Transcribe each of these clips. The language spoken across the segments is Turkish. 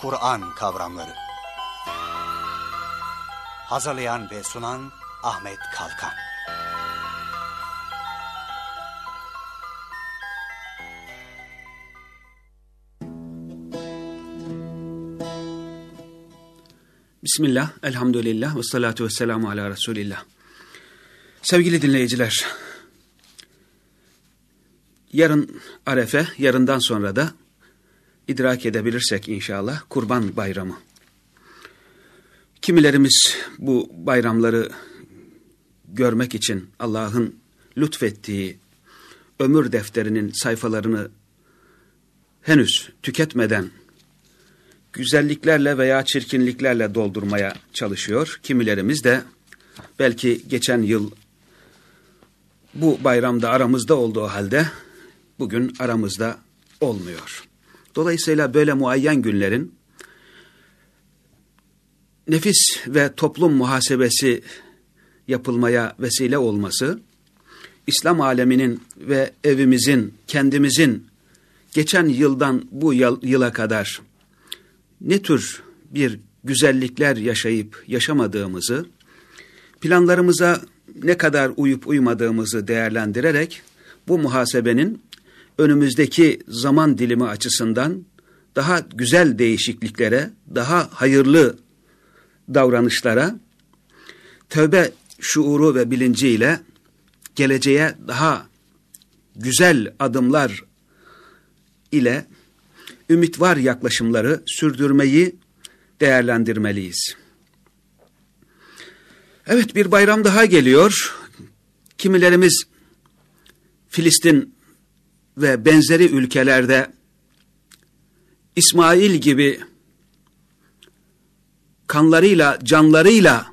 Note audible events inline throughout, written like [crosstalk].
Kur'an kavramları. Hazırlayan ve sunan Ahmet Kalkan. Bismillah, elhamdülillah ve salatu ve selamu ala Resulillah. Sevgili dinleyiciler, yarın Arefe, yarından sonra da idrak edebilirsek inşallah Kurban Bayramı. Kimilerimiz bu bayramları görmek için Allah'ın lütfettiği ömür defterinin sayfalarını henüz tüketmeden güzelliklerle veya çirkinliklerle doldurmaya çalışıyor. Kimilerimiz de belki geçen yıl bu bayramda aramızda olduğu halde bugün aramızda olmuyor. Dolayısıyla böyle muayyen günlerin nefis ve toplum muhasebesi yapılmaya vesile olması, İslam aleminin ve evimizin, kendimizin geçen yıldan bu yıla kadar ne tür bir güzellikler yaşayıp yaşamadığımızı, planlarımıza ne kadar uyup uymadığımızı değerlendirerek bu muhasebenin önümüzdeki zaman dilimi açısından daha güzel değişikliklere, daha hayırlı davranışlara, tövbe şuuru ve bilinciyle geleceğe daha güzel adımlar ile ümit var yaklaşımları sürdürmeyi değerlendirmeliyiz. Evet bir bayram daha geliyor. Kimilerimiz Filistin ve benzeri ülkelerde İsmail gibi kanlarıyla, canlarıyla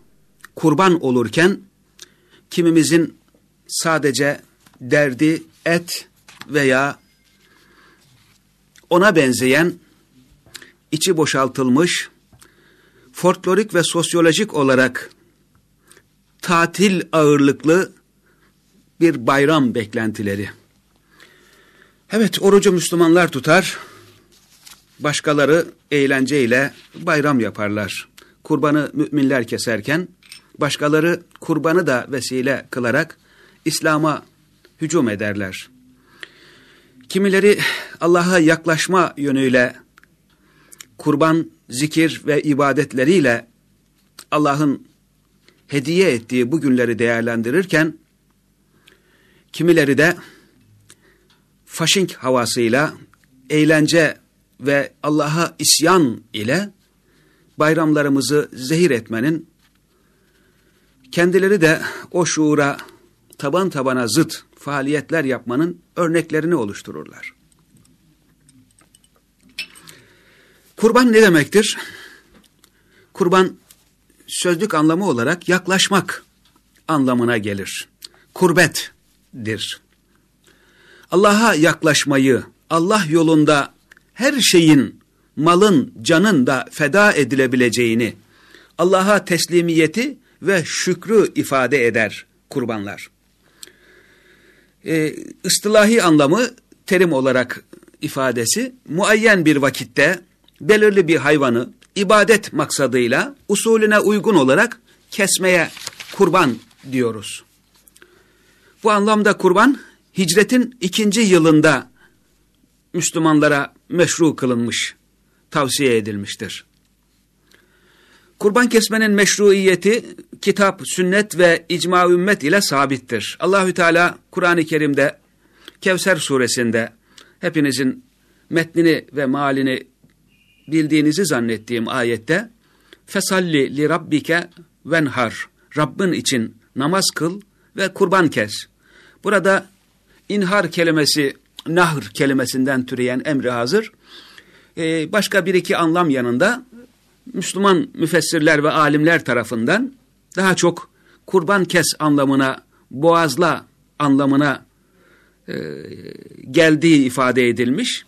kurban olurken kimimizin sadece derdi et veya ona benzeyen içi boşaltılmış folklorik ve sosyolojik olarak tatil ağırlıklı bir bayram beklentileri. Evet orucu Müslümanlar tutar, başkaları eğlenceyle bayram yaparlar. Kurbanı müminler keserken başkaları kurbanı da vesile kılarak İslam'a hücum ederler. Kimileri Allah'a yaklaşma yönüyle kurban, zikir ve ibadetleriyle Allah'ın hediye ettiği bu günleri değerlendirirken kimileri de faşink havasıyla eğlence ve Allah'a isyan ile bayramlarımızı zehir etmenin kendileri de o şuura taban tabana zıt faaliyetler yapmanın örneklerini oluştururlar. Kurban ne demektir? Kurban sözlük anlamı olarak yaklaşmak anlamına gelir. Kurbettir. Allah'a yaklaşmayı, Allah yolunda her şeyin, malın, canın da feda edilebileceğini, Allah'a teslimiyeti ve şükrü ifade eder kurbanlar. Ee, ıstılahi anlamı terim olarak ifadesi muayyen bir vakitte belirli bir hayvanı ibadet maksadıyla usulüne uygun olarak kesmeye kurban diyoruz. Bu anlamda kurban hicretin ikinci yılında Müslümanlara meşru kılınmış, tavsiye edilmiştir. Kurban kesmenin meşruiyeti kitap, sünnet ve icma ümmet ile sabittir. Allahü Teala Kur'an-ı Kerim'de Kevser suresinde hepinizin metnini ve malini bildiğinizi zannettiğim ayette fesalli li rabbike venhar Rabbin için namaz kıl ve kurban kes. Burada inhar kelimesi nahr kelimesinden türeyen emri hazır. Ee, başka bir iki anlam yanında Müslüman müfessirler ve alimler tarafından daha çok kurban kes anlamına, boğazla anlamına e, geldiği ifade edilmiş.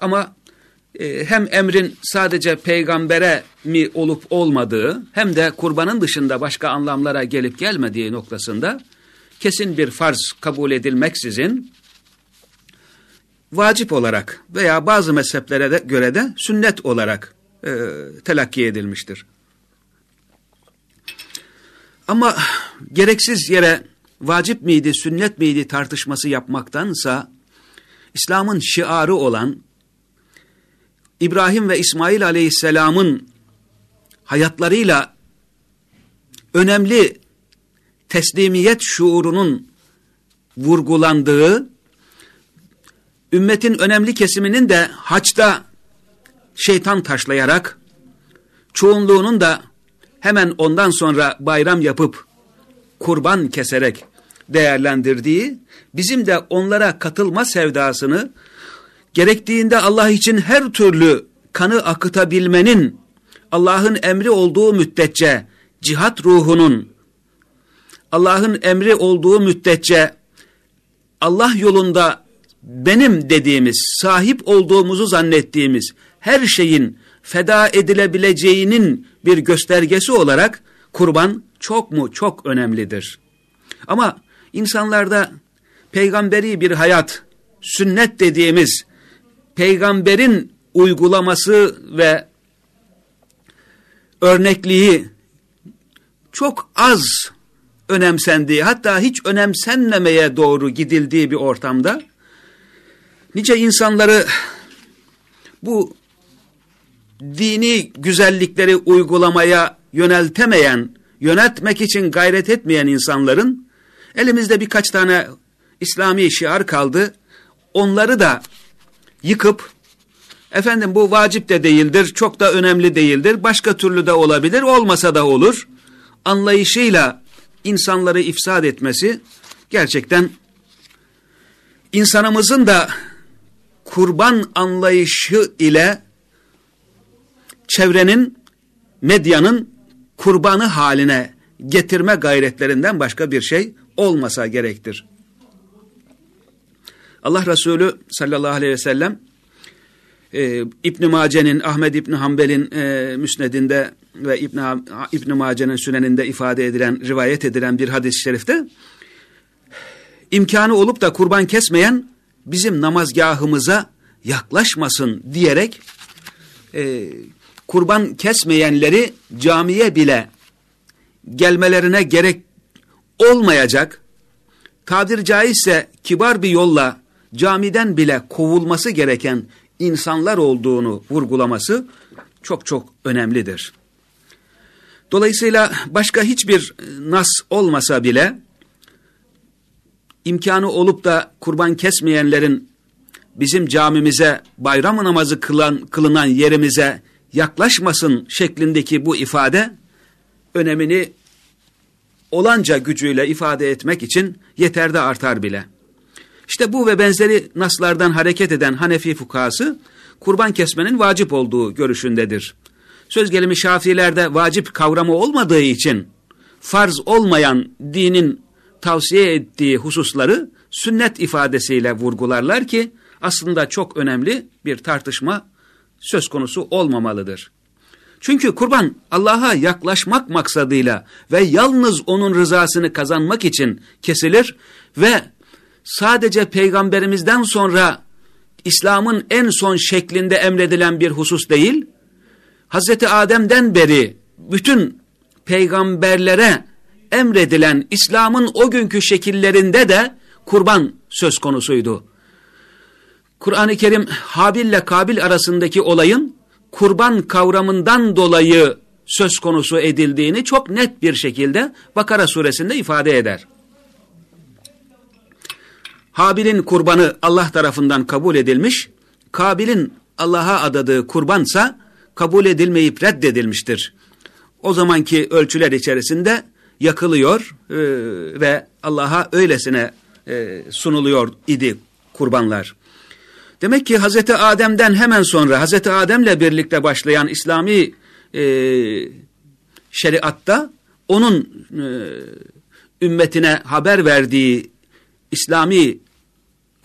Ama e, hem emrin sadece peygambere mi olup olmadığı hem de kurbanın dışında başka anlamlara gelip gelmediği noktasında kesin bir farz kabul edilmeksizin vacip olarak veya bazı mezheplere de göre de sünnet olarak e, telakki edilmiştir. Ama gereksiz yere vacip miydi, sünnet miydi tartışması yapmaktansa, İslam'ın şiarı olan İbrahim ve İsmail aleyhisselamın hayatlarıyla önemli teslimiyet şuurunun vurgulandığı, ümmetin önemli kesiminin de haçta şeytan taşlayarak, çoğunluğunun da hemen ondan sonra bayram yapıp, kurban keserek değerlendirdiği, bizim de onlara katılma sevdasını, gerektiğinde Allah için her türlü kanı akıtabilmenin, Allah'ın emri olduğu müddetçe, cihat ruhunun, Allah'ın emri olduğu müddetçe, Allah yolunda benim dediğimiz, sahip olduğumuzu zannettiğimiz her şeyin feda edilebileceğinin bir göstergesi olarak kurban çok mu çok önemlidir. Ama insanlarda peygamberi bir hayat, sünnet dediğimiz peygamberin uygulaması ve örnekliği çok az önemsendiği hatta hiç önemsenmemeye doğru gidildiği bir ortamda nice insanları bu dini güzellikleri uygulamaya yöneltemeyen, yönetmek için gayret etmeyen insanların elimizde birkaç tane İslami şiar kaldı. Onları da yıkıp efendim bu vacip de değildir, çok da önemli değildir, başka türlü de olabilir, olmasa da olur. Anlayışıyla insanları ifsad etmesi gerçekten insanımızın da kurban anlayışı ile çevrenin, medyanın kurbanı haline getirme gayretlerinden başka bir şey olmasa gerektir. Allah Resulü sallallahu aleyhi ve sellem e, İbn Mace'nin, Ahmed İbn Hanbel'in e, müsnedinde ve İbn İbn Mace'nin süneninde ifade edilen, rivayet edilen bir hadis-i şerifte imkanı olup da kurban kesmeyen bizim namazgahımıza yaklaşmasın diyerek e, kurban kesmeyenleri camiye bile gelmelerine gerek olmayacak, tabir caizse kibar bir yolla camiden bile kovulması gereken insanlar olduğunu vurgulaması çok çok önemlidir. Dolayısıyla başka hiçbir nas olmasa bile imkanı olup da kurban kesmeyenlerin bizim camimize bayram namazı kılan, kılınan yerimize yaklaşmasın şeklindeki bu ifade önemini olanca gücüyle ifade etmek için yeter de artar bile. İşte bu ve benzeri naslardan hareket eden Hanefi fukası kurban kesmenin vacip olduğu görüşündedir. Söz gelimi Şafilerde vacip kavramı olmadığı için farz olmayan dinin tavsiye ettiği hususları sünnet ifadesiyle vurgularlar ki aslında çok önemli bir tartışma söz konusu olmamalıdır. Çünkü kurban Allah'a yaklaşmak maksadıyla ve yalnız onun rızasını kazanmak için kesilir ve sadece peygamberimizden sonra İslam'ın en son şeklinde emredilen bir husus değil, Hazreti Adem'den beri bütün peygamberlere emredilen İslam'ın o günkü şekillerinde de kurban söz konusuydu. Kur'an-ı Kerim Habil ile Kabil arasındaki olayın kurban kavramından dolayı söz konusu edildiğini çok net bir şekilde Bakara suresinde ifade eder. Habil'in kurbanı Allah tarafından kabul edilmiş, Kabil'in Allah'a adadığı kurbansa kabul edilmeyip reddedilmiştir. O zamanki ölçüler içerisinde yakılıyor e, ve Allah'a öylesine e, sunuluyor idi kurbanlar. Demek ki Hazreti Adem'den hemen sonra Hazreti Adem'le birlikte başlayan İslami e, şeriatta onun e, ümmetine haber verdiği İslami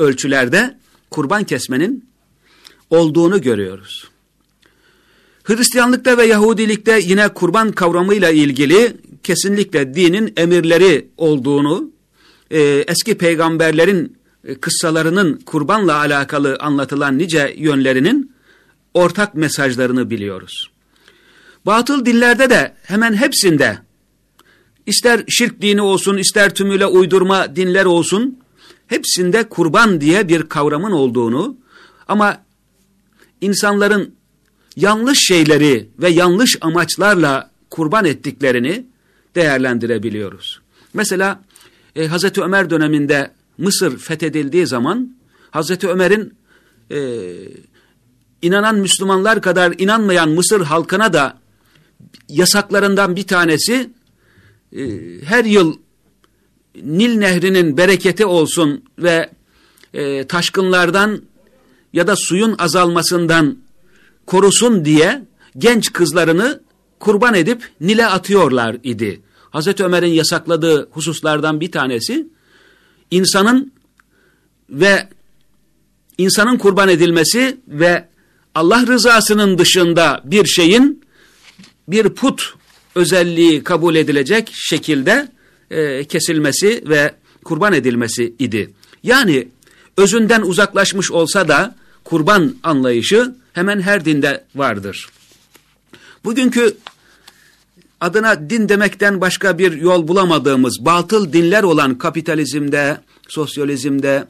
ölçülerde kurban kesmenin olduğunu görüyoruz. Hristiyanlıkta ve Yahudilikte yine kurban kavramıyla ilgili kesinlikle dinin emirleri olduğunu, e, eski peygamberlerin e, kıssalarının kurbanla alakalı anlatılan nice yönlerinin ortak mesajlarını biliyoruz. Batıl dillerde de hemen hepsinde ister şirk dini olsun ister tümüyle uydurma dinler olsun hepsinde kurban diye bir kavramın olduğunu ama insanların yanlış şeyleri ve yanlış amaçlarla kurban ettiklerini değerlendirebiliyoruz. Mesela e, Hazreti Ömer döneminde Mısır fethedildiği zaman Hazreti Ömer'in e, inanan Müslümanlar kadar inanmayan Mısır halkına da yasaklarından bir tanesi e, her yıl Nil nehrinin bereketi olsun ve e, taşkınlardan ya da suyun azalmasından korusun diye genç kızlarını kurban edip Nil'e atıyorlar idi. Hazreti Ömer'in yasakladığı hususlardan bir tanesi insanın ve insanın kurban edilmesi ve Allah rızasının dışında bir şeyin bir put özelliği kabul edilecek şekilde e, kesilmesi ve kurban edilmesi idi. Yani özünden uzaklaşmış olsa da kurban anlayışı hemen her dinde vardır. Bugünkü adına din demekten başka bir yol bulamadığımız batıl dinler olan kapitalizmde, sosyalizmde,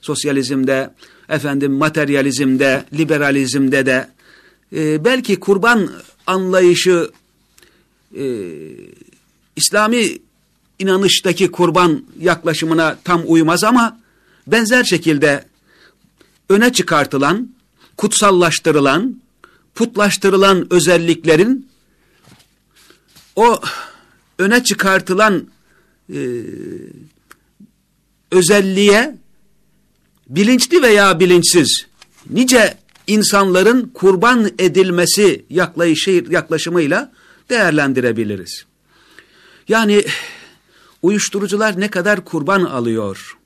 sosyalizmde, efendim materyalizmde, liberalizmde de e, belki kurban anlayışı e, İslami inanıştaki kurban yaklaşımına tam uymaz ama benzer şekilde öne çıkartılan, kutsallaştırılan, putlaştırılan özelliklerin o öne çıkartılan e, özelliğe bilinçli veya bilinçsiz nice insanların kurban edilmesi yaklaşımıyla değerlendirebiliriz. Yani uyuşturucular ne kadar kurban alıyor?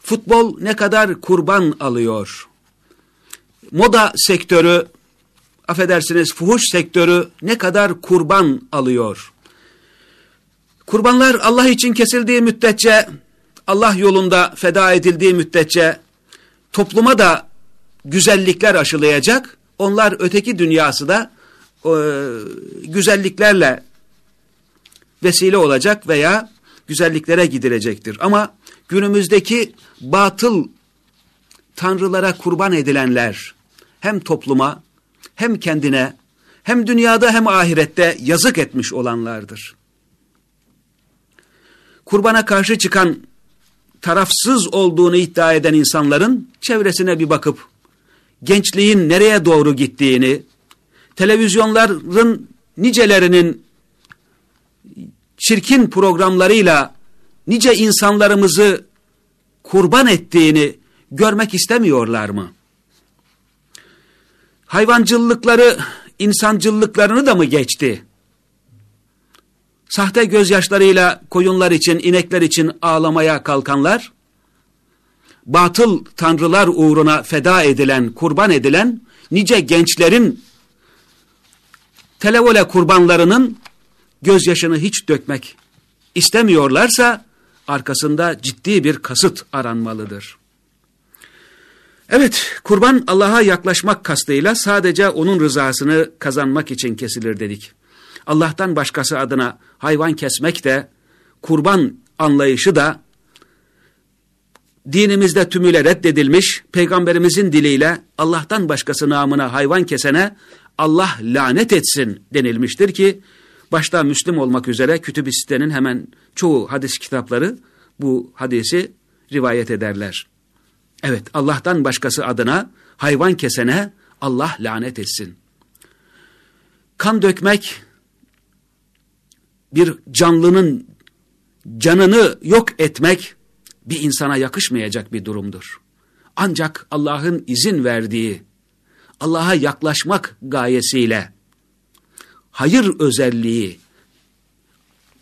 Futbol ne kadar kurban alıyor? Moda sektörü, affedersiniz fuhuş sektörü ne kadar kurban alıyor? Kurbanlar Allah için kesildiği müddetçe, Allah yolunda feda edildiği müddetçe topluma da güzellikler aşılayacak. Onlar öteki dünyası da e, güzelliklerle vesile olacak veya güzelliklere gidilecektir. Ama günümüzdeki batıl tanrılara kurban edilenler hem topluma hem kendine hem dünyada hem ahirette yazık etmiş olanlardır. Kurbana karşı çıkan tarafsız olduğunu iddia eden insanların çevresine bir bakıp gençliğin nereye doğru gittiğini, televizyonların nicelerinin çirkin programlarıyla nice insanlarımızı kurban ettiğini görmek istemiyorlar mı? Hayvancıllıkları insancıllıklarını da mı geçti? Sahte gözyaşlarıyla koyunlar için, inekler için ağlamaya kalkanlar, batıl tanrılar uğruna feda edilen, kurban edilen nice gençlerin televole kurbanlarının gözyaşını hiç dökmek istemiyorlarsa arkasında ciddi bir kasıt aranmalıdır. Evet, kurban Allah'a yaklaşmak kastıyla sadece onun rızasını kazanmak için kesilir dedik. Allah'tan başkası adına hayvan kesmek de, kurban anlayışı da dinimizde tümüyle reddedilmiş, peygamberimizin diliyle Allah'tan başkası namına hayvan kesene Allah lanet etsin denilmiştir ki, başta Müslüm olmak üzere kütüb-i sitenin hemen çoğu hadis kitapları bu hadisi rivayet ederler. Evet Allah'tan başkası adına hayvan kesene Allah lanet etsin. Kan dökmek bir canlının canını yok etmek bir insana yakışmayacak bir durumdur. Ancak Allah'ın izin verdiği Allah'a yaklaşmak gayesiyle hayır özelliği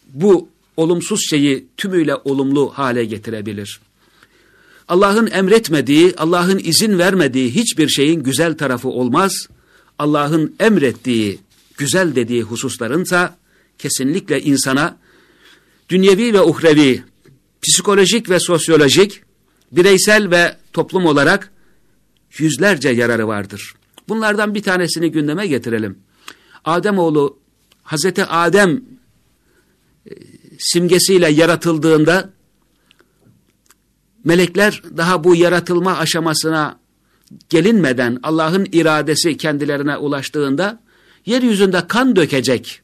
bu olumsuz şeyi tümüyle olumlu hale getirebilir. Allah'ın emretmediği, Allah'ın izin vermediği hiçbir şeyin güzel tarafı olmaz. Allah'ın emrettiği, güzel dediği hususlarınsa kesinlikle insana dünyevi ve uhrevi, psikolojik ve sosyolojik, bireysel ve toplum olarak yüzlerce yararı vardır. Bunlardan bir tanesini gündeme getirelim. Ademoğlu Hazreti Adem e, simgesiyle yaratıldığında melekler daha bu yaratılma aşamasına gelinmeden Allah'ın iradesi kendilerine ulaştığında yeryüzünde kan dökecek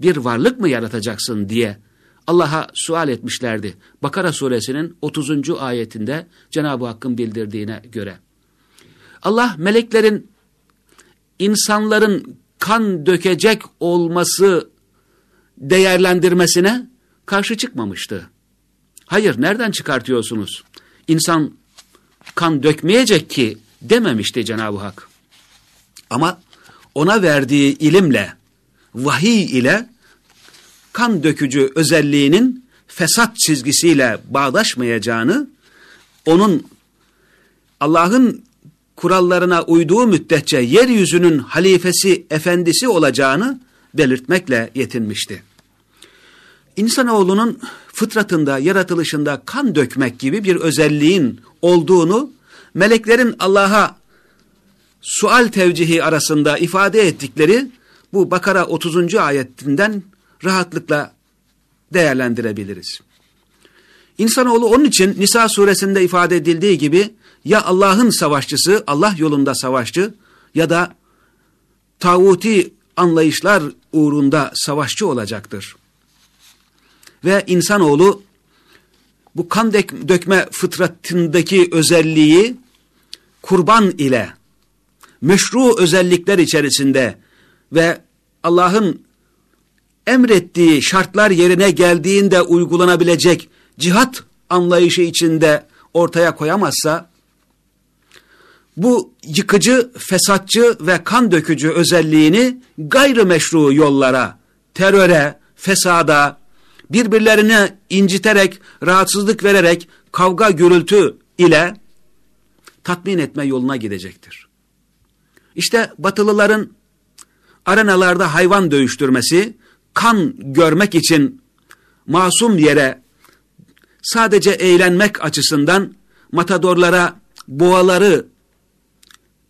bir varlık mı yaratacaksın diye Allah'a sual etmişlerdi. Bakara suresinin 30. ayetinde Cenab-ı Hakk'ın bildirdiğine göre. Allah meleklerin insanların kan dökecek olması değerlendirmesine karşı çıkmamıştı. Hayır nereden çıkartıyorsunuz? İnsan kan dökmeyecek ki dememişti Cenab-ı Hak. Ama ona verdiği ilimle, vahiy ile kan dökücü özelliğinin fesat çizgisiyle bağdaşmayacağını, onun Allah'ın kurallarına uyduğu müddetçe yeryüzünün halifesi, efendisi olacağını belirtmekle yetinmişti. İnsanoğlunun fıtratında, yaratılışında kan dökmek gibi bir özelliğin olduğunu meleklerin Allah'a sual tevcihi arasında ifade ettikleri bu Bakara 30. ayetinden rahatlıkla değerlendirebiliriz. İnsanoğlu onun için Nisa suresinde ifade edildiği gibi ya Allah'ın savaşçısı, Allah yolunda savaşçı ya da tağuti anlayışlar uğrunda savaşçı olacaktır. Ve insanoğlu bu kan dökme fıtratındaki özelliği kurban ile meşru özellikler içerisinde ve Allah'ın emrettiği şartlar yerine geldiğinde uygulanabilecek cihat anlayışı içinde ortaya koyamazsa, bu yıkıcı, fesatçı ve kan dökücü özelliğini gayrimeşru yollara, teröre, fesada, birbirlerini inciterek, rahatsızlık vererek, kavga gürültü ile tatmin etme yoluna gidecektir. İşte batılıların arenalarda hayvan dövüştürmesi, kan görmek için masum yere sadece eğlenmek açısından matadorlara boğaları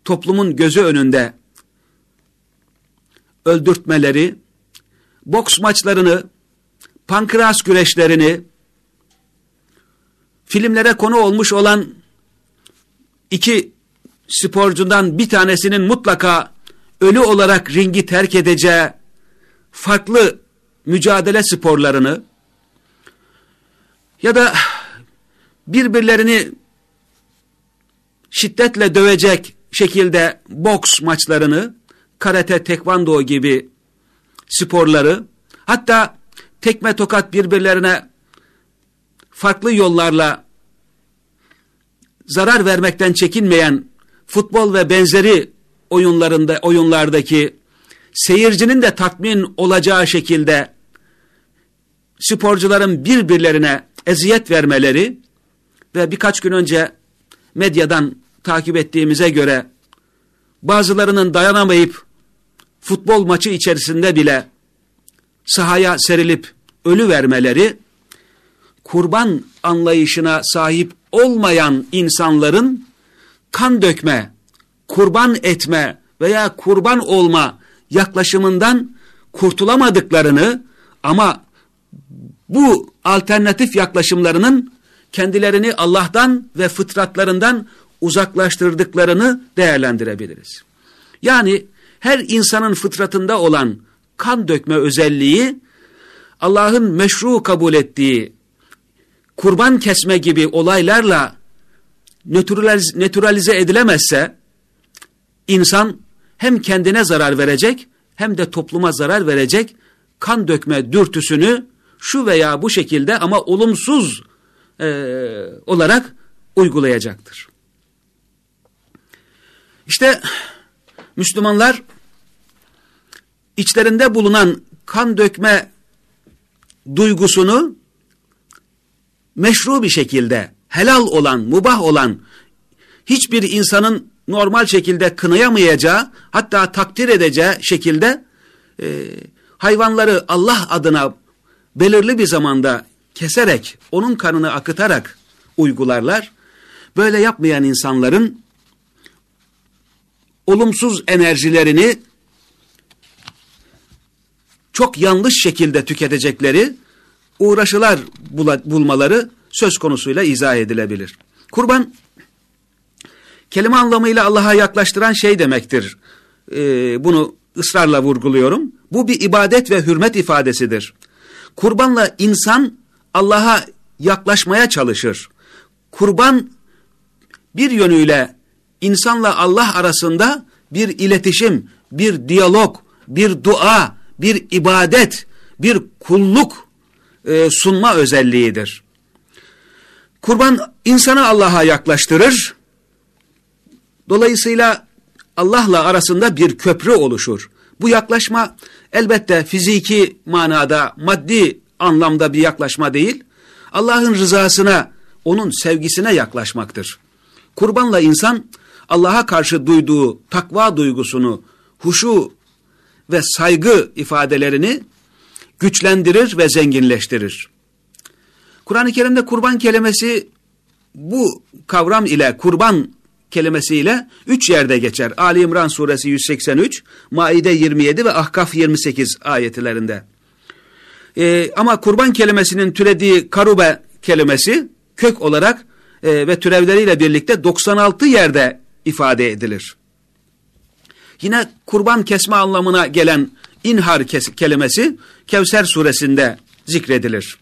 toplumun gözü önünde öldürtmeleri, boks maçlarını, pankreas güreşlerini, filmlere konu olmuş olan iki sporcundan bir tanesinin mutlaka ölü olarak ringi terk edeceği farklı mücadele sporlarını ya da birbirlerini şiddetle dövecek şekilde boks maçlarını, karate, tekvando gibi sporları, hatta tekme tokat birbirlerine farklı yollarla zarar vermekten çekinmeyen futbol ve benzeri oyunlarında oyunlardaki seyircinin de tatmin olacağı şekilde sporcuların birbirlerine eziyet vermeleri ve birkaç gün önce medyadan takip ettiğimize göre bazılarının dayanamayıp futbol maçı içerisinde bile sahaya serilip ölü vermeleri kurban anlayışına sahip olmayan insanların kan dökme, kurban etme veya kurban olma yaklaşımından kurtulamadıklarını ama bu alternatif yaklaşımlarının kendilerini Allah'tan ve fıtratlarından uzaklaştırdıklarını değerlendirebiliriz. Yani her insanın fıtratında olan kan dökme özelliği Allah'ın meşru kabul ettiği kurban kesme gibi olaylarla nötralize, edilemezse insan hem kendine zarar verecek hem de topluma zarar verecek kan dökme dürtüsünü şu veya bu şekilde ama olumsuz e, olarak uygulayacaktır. İşte Müslümanlar içlerinde bulunan kan dökme duygusunu meşru bir şekilde helal olan, mubah olan hiçbir insanın normal şekilde kınayamayacağı hatta takdir edeceği şekilde e, hayvanları Allah adına belirli bir zamanda keserek onun kanını akıtarak uygularlar. Böyle yapmayan insanların olumsuz enerjilerini çok yanlış şekilde tüketecekleri uğraşılar bulmaları söz konusuyla izah edilebilir. Kurban kelime anlamıyla Allah'a yaklaştıran şey demektir. Ee, bunu ısrarla vurguluyorum. Bu bir ibadet ve hürmet ifadesidir. Kurbanla insan Allah'a yaklaşmaya çalışır. Kurban bir yönüyle insanla Allah arasında bir iletişim, bir diyalog, bir dua, bir ibadet, bir kulluk e, sunma özelliğidir. Kurban insanı Allah'a yaklaştırır. Dolayısıyla Allah'la arasında bir köprü oluşur. Bu yaklaşma elbette fiziki manada, maddi anlamda bir yaklaşma değil, Allah'ın rızasına, onun sevgisine yaklaşmaktır. Kurbanla insan Allah'a karşı duyduğu takva duygusunu, huşu ve saygı ifadelerini güçlendirir ve zenginleştirir. Kur'an-ı Kerim'de kurban kelimesi bu kavram ile kurban kelimesiyle üç yerde geçer. Ali İmran suresi 183, Maide 27 ve Ahkaf 28 ayetlerinde. Ee, ama kurban kelimesinin türediği karube kelimesi kök olarak e, ve türevleriyle birlikte 96 yerde ifade edilir. Yine kurban kesme anlamına gelen inhar kelimesi Kevser suresinde zikredilir.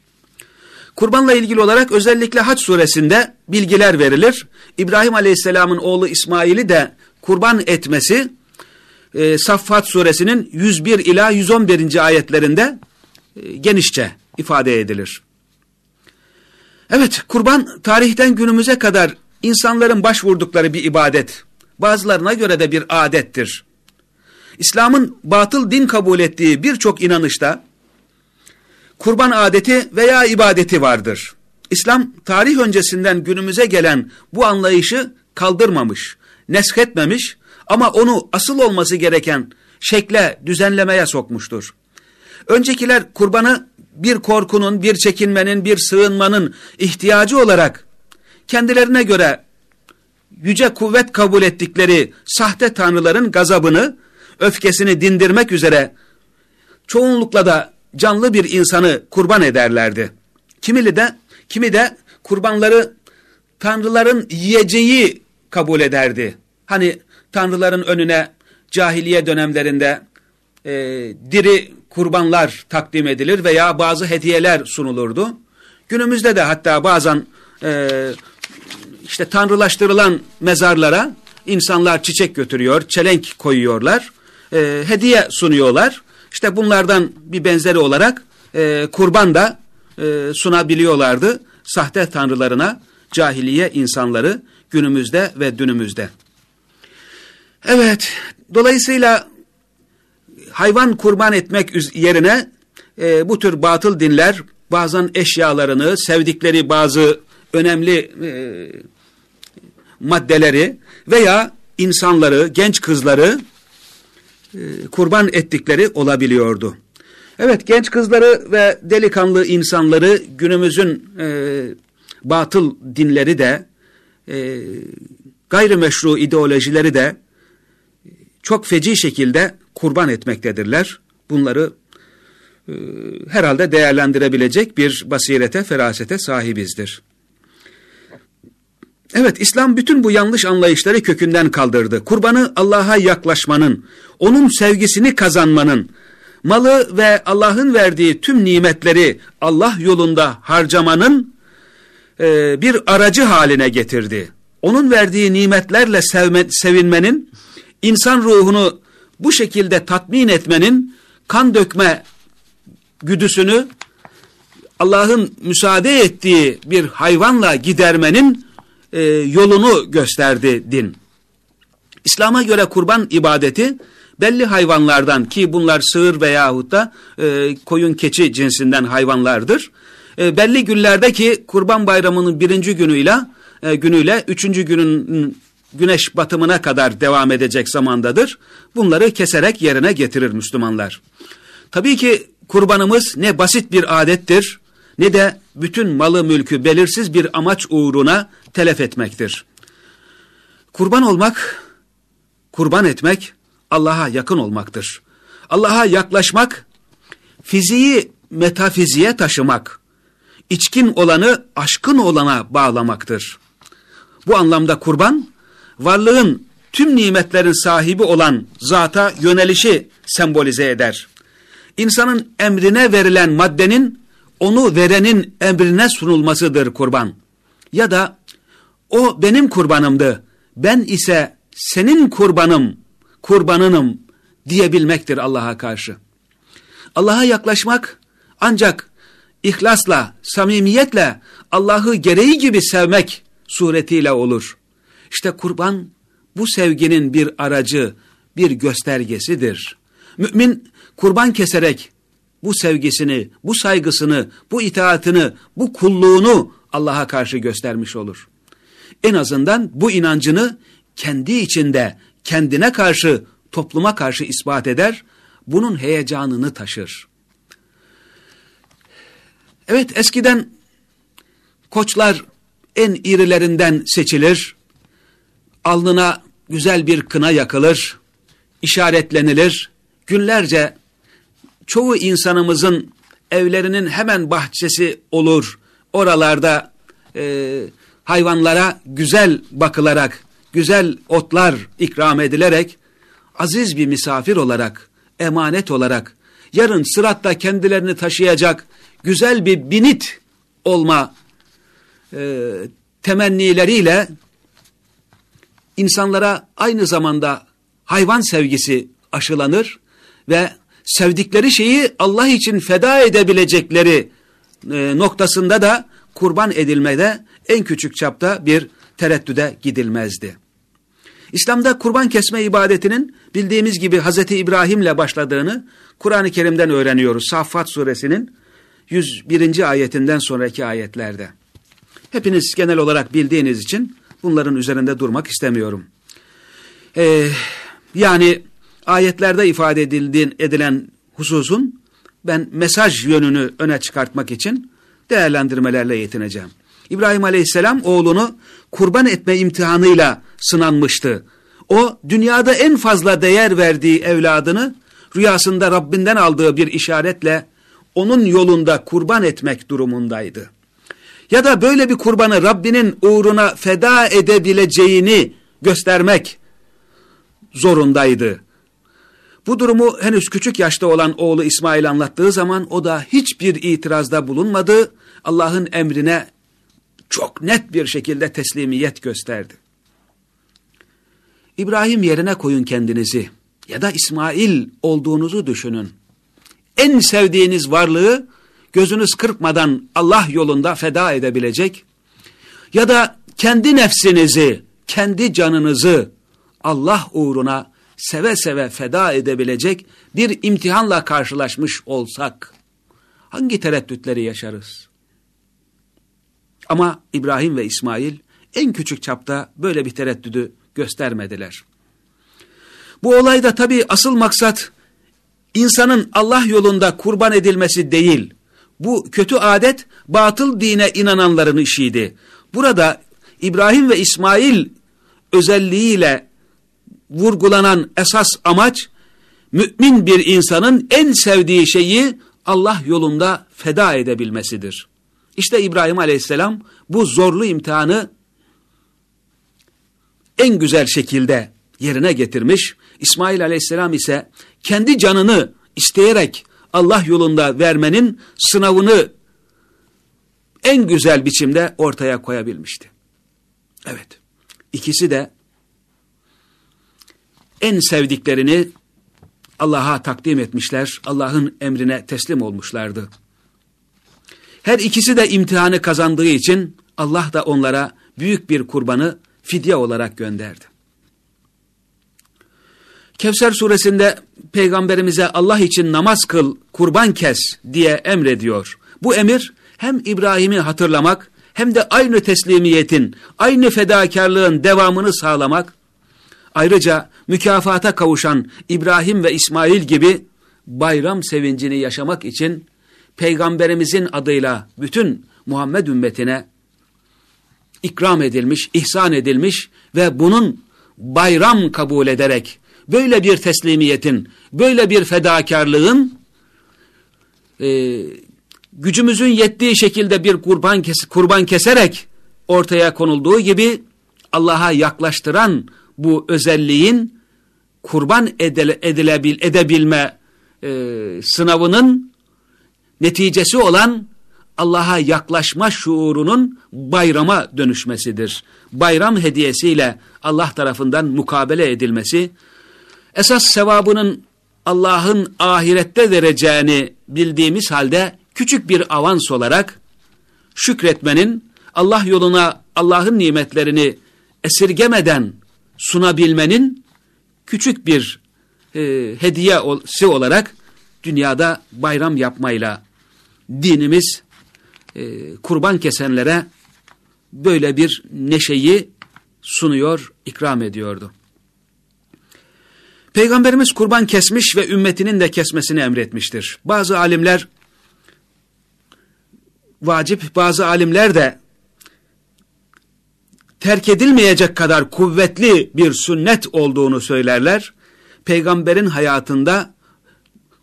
Kurbanla ilgili olarak özellikle Haç suresinde bilgiler verilir. İbrahim Aleyhisselam'ın oğlu İsmail'i de kurban etmesi e, Saffat suresinin 101 ila 111. ayetlerinde e, genişçe ifade edilir. Evet kurban tarihten günümüze kadar insanların başvurdukları bir ibadet. Bazılarına göre de bir adettir. İslam'ın batıl din kabul ettiği birçok inanışta kurban adeti veya ibadeti vardır. İslam tarih öncesinden günümüze gelen bu anlayışı kaldırmamış, neshetmemiş ama onu asıl olması gereken şekle, düzenlemeye sokmuştur. Öncekiler kurbanı bir korkunun, bir çekinmenin, bir sığınmanın ihtiyacı olarak kendilerine göre yüce kuvvet kabul ettikleri sahte tanrıların gazabını, öfkesini dindirmek üzere çoğunlukla da canlı bir insanı kurban ederlerdi. Kimili de, kimi de kurbanları tanrıların yiyeceği kabul ederdi. Hani tanrıların önüne cahiliye dönemlerinde e, diri kurbanlar takdim edilir veya bazı hediyeler sunulurdu. Günümüzde de hatta bazen e, işte tanrılaştırılan mezarlara insanlar çiçek götürüyor, çelenk koyuyorlar, e, hediye sunuyorlar. İşte bunlardan bir benzeri olarak e, kurban da e, sunabiliyorlardı sahte tanrılarına cahiliye insanları günümüzde ve dünümüzde. Evet, dolayısıyla hayvan kurban etmek yerine e, bu tür batıl dinler bazen eşyalarını, sevdikleri bazı önemli e, maddeleri veya insanları, genç kızları kurban ettikleri olabiliyordu. Evet genç kızları ve delikanlı insanları günümüzün e, batıl dinleri de e, gayrimeşru ideolojileri de çok feci şekilde kurban etmektedirler. Bunları e, herhalde değerlendirebilecek bir basirete, ferasete sahibizdir. Evet İslam bütün bu yanlış anlayışları kökünden kaldırdı. Kurbanı Allah'a yaklaşmanın, onun sevgisini kazanmanın, malı ve Allah'ın verdiği tüm nimetleri Allah yolunda harcamanın e, bir aracı haline getirdi. Onun verdiği nimetlerle sevme, sevinmenin, insan ruhunu bu şekilde tatmin etmenin, kan dökme güdüsünü Allah'ın müsaade ettiği bir hayvanla gidermenin e, yolunu gösterdi din. İslam'a göre kurban ibadeti belli hayvanlardan ki bunlar sığır veyahut da e, koyun keçi cinsinden hayvanlardır. E, belli günlerde ki kurban bayramının birinci günüyle e, günüyle üçüncü günün güneş batımına kadar devam edecek zamandadır. Bunları keserek yerine getirir Müslümanlar. Tabii ki kurbanımız ne basit bir adettir ne de bütün malı mülkü belirsiz bir amaç uğruna telef etmektir. Kurban olmak, kurban etmek Allah'a yakın olmaktır. Allah'a yaklaşmak fiziği metafiziğe taşımak, içkin olanı aşkın olana bağlamaktır. Bu anlamda kurban, varlığın tüm nimetlerin sahibi olan zata yönelişi sembolize eder. İnsanın emrine verilen maddenin onu verenin emrine sunulmasıdır kurban. Ya da o benim kurbanımdı, ben ise senin kurbanım, kurbanınım diyebilmektir Allah'a karşı. Allah'a yaklaşmak ancak ihlasla, samimiyetle Allah'ı gereği gibi sevmek suretiyle olur. İşte kurban bu sevginin bir aracı, bir göstergesidir. Mümin kurban keserek bu sevgisini, bu saygısını, bu itaatını, bu kulluğunu Allah'a karşı göstermiş olur. En azından bu inancını kendi içinde, kendine karşı, topluma karşı ispat eder, bunun heyecanını taşır. Evet eskiden koçlar en irilerinden seçilir, alnına güzel bir kına yakılır, işaretlenilir, günlerce çoğu insanımızın evlerinin hemen bahçesi olur, oralarda e, hayvanlara güzel bakılarak, güzel otlar ikram edilerek, aziz bir misafir olarak, emanet olarak, yarın sıratta kendilerini taşıyacak güzel bir binit olma e, temennileriyle insanlara aynı zamanda hayvan sevgisi aşılanır ve sevdikleri şeyi Allah için feda edebilecekleri e, noktasında da kurban edilmede en küçük çapta bir tereddüde gidilmezdi. İslam'da kurban kesme ibadetinin bildiğimiz gibi Hz. İbrahim'le başladığını Kur'an-ı Kerim'den öğreniyoruz. Saffat suresinin 101. ayetinden sonraki ayetlerde. Hepiniz genel olarak bildiğiniz için bunların üzerinde durmak istemiyorum. Ee, yani ayetlerde ifade edildiğin, edilen hususun ben mesaj yönünü öne çıkartmak için değerlendirmelerle yetineceğim. İbrahim Aleyhisselam oğlunu kurban etme imtihanıyla sınanmıştı. O dünyada en fazla değer verdiği evladını rüyasında Rabbinden aldığı bir işaretle onun yolunda kurban etmek durumundaydı. Ya da böyle bir kurbanı Rabbinin uğruna feda edebileceğini göstermek zorundaydı. Bu durumu henüz küçük yaşta olan oğlu İsmail anlattığı zaman o da hiçbir itirazda bulunmadı. Allah'ın emrine çok net bir şekilde teslimiyet gösterdi. İbrahim yerine koyun kendinizi ya da İsmail olduğunuzu düşünün. En sevdiğiniz varlığı gözünüz kırpmadan Allah yolunda feda edebilecek ya da kendi nefsinizi, kendi canınızı Allah uğruna seve seve feda edebilecek bir imtihanla karşılaşmış olsak hangi tereddütleri yaşarız? Ama İbrahim ve İsmail en küçük çapta böyle bir tereddüdü göstermediler. Bu olayda tabii asıl maksat insanın Allah yolunda kurban edilmesi değil. Bu kötü adet batıl dine inananların işiydi. Burada İbrahim ve İsmail özelliğiyle vurgulanan esas amaç mümin bir insanın en sevdiği şeyi Allah yolunda feda edebilmesidir. İşte İbrahim aleyhisselam bu zorlu imtihanı en güzel şekilde yerine getirmiş. İsmail aleyhisselam ise kendi canını isteyerek Allah yolunda vermenin sınavını en güzel biçimde ortaya koyabilmişti. Evet, ikisi de en sevdiklerini Allah'a takdim etmişler, Allah'ın emrine teslim olmuşlardı. Her ikisi de imtihanı kazandığı için Allah da onlara büyük bir kurbanı fidye olarak gönderdi. Kevser suresinde peygamberimize Allah için namaz kıl, kurban kes diye emrediyor. Bu emir hem İbrahim'i hatırlamak hem de aynı teslimiyetin, aynı fedakarlığın devamını sağlamak, ayrıca mükafata kavuşan İbrahim ve İsmail gibi bayram sevincini yaşamak için peygamberimizin adıyla bütün Muhammed ümmetine ikram edilmiş, ihsan edilmiş ve bunun bayram kabul ederek böyle bir teslimiyetin, böyle bir fedakarlığın e, gücümüzün yettiği şekilde bir kurban, kes kurban keserek ortaya konulduğu gibi Allah'a yaklaştıran bu özelliğin kurban edile, edebilme e, sınavının neticesi olan Allah'a yaklaşma şuurunun bayrama dönüşmesidir. Bayram hediyesiyle Allah tarafından mukabele edilmesi, esas sevabının Allah'ın ahirette vereceğini bildiğimiz halde küçük bir avans olarak şükretmenin, Allah yoluna Allah'ın nimetlerini esirgemeden sunabilmenin küçük bir e, hediyesi olarak dünyada bayram yapmayla dinimiz e, kurban kesenlere böyle bir neşeyi sunuyor, ikram ediyordu. Peygamberimiz kurban kesmiş ve ümmetinin de kesmesini emretmiştir. Bazı alimler vacip, bazı alimler de terk edilmeyecek kadar kuvvetli bir sünnet olduğunu söylerler. Peygamberin hayatında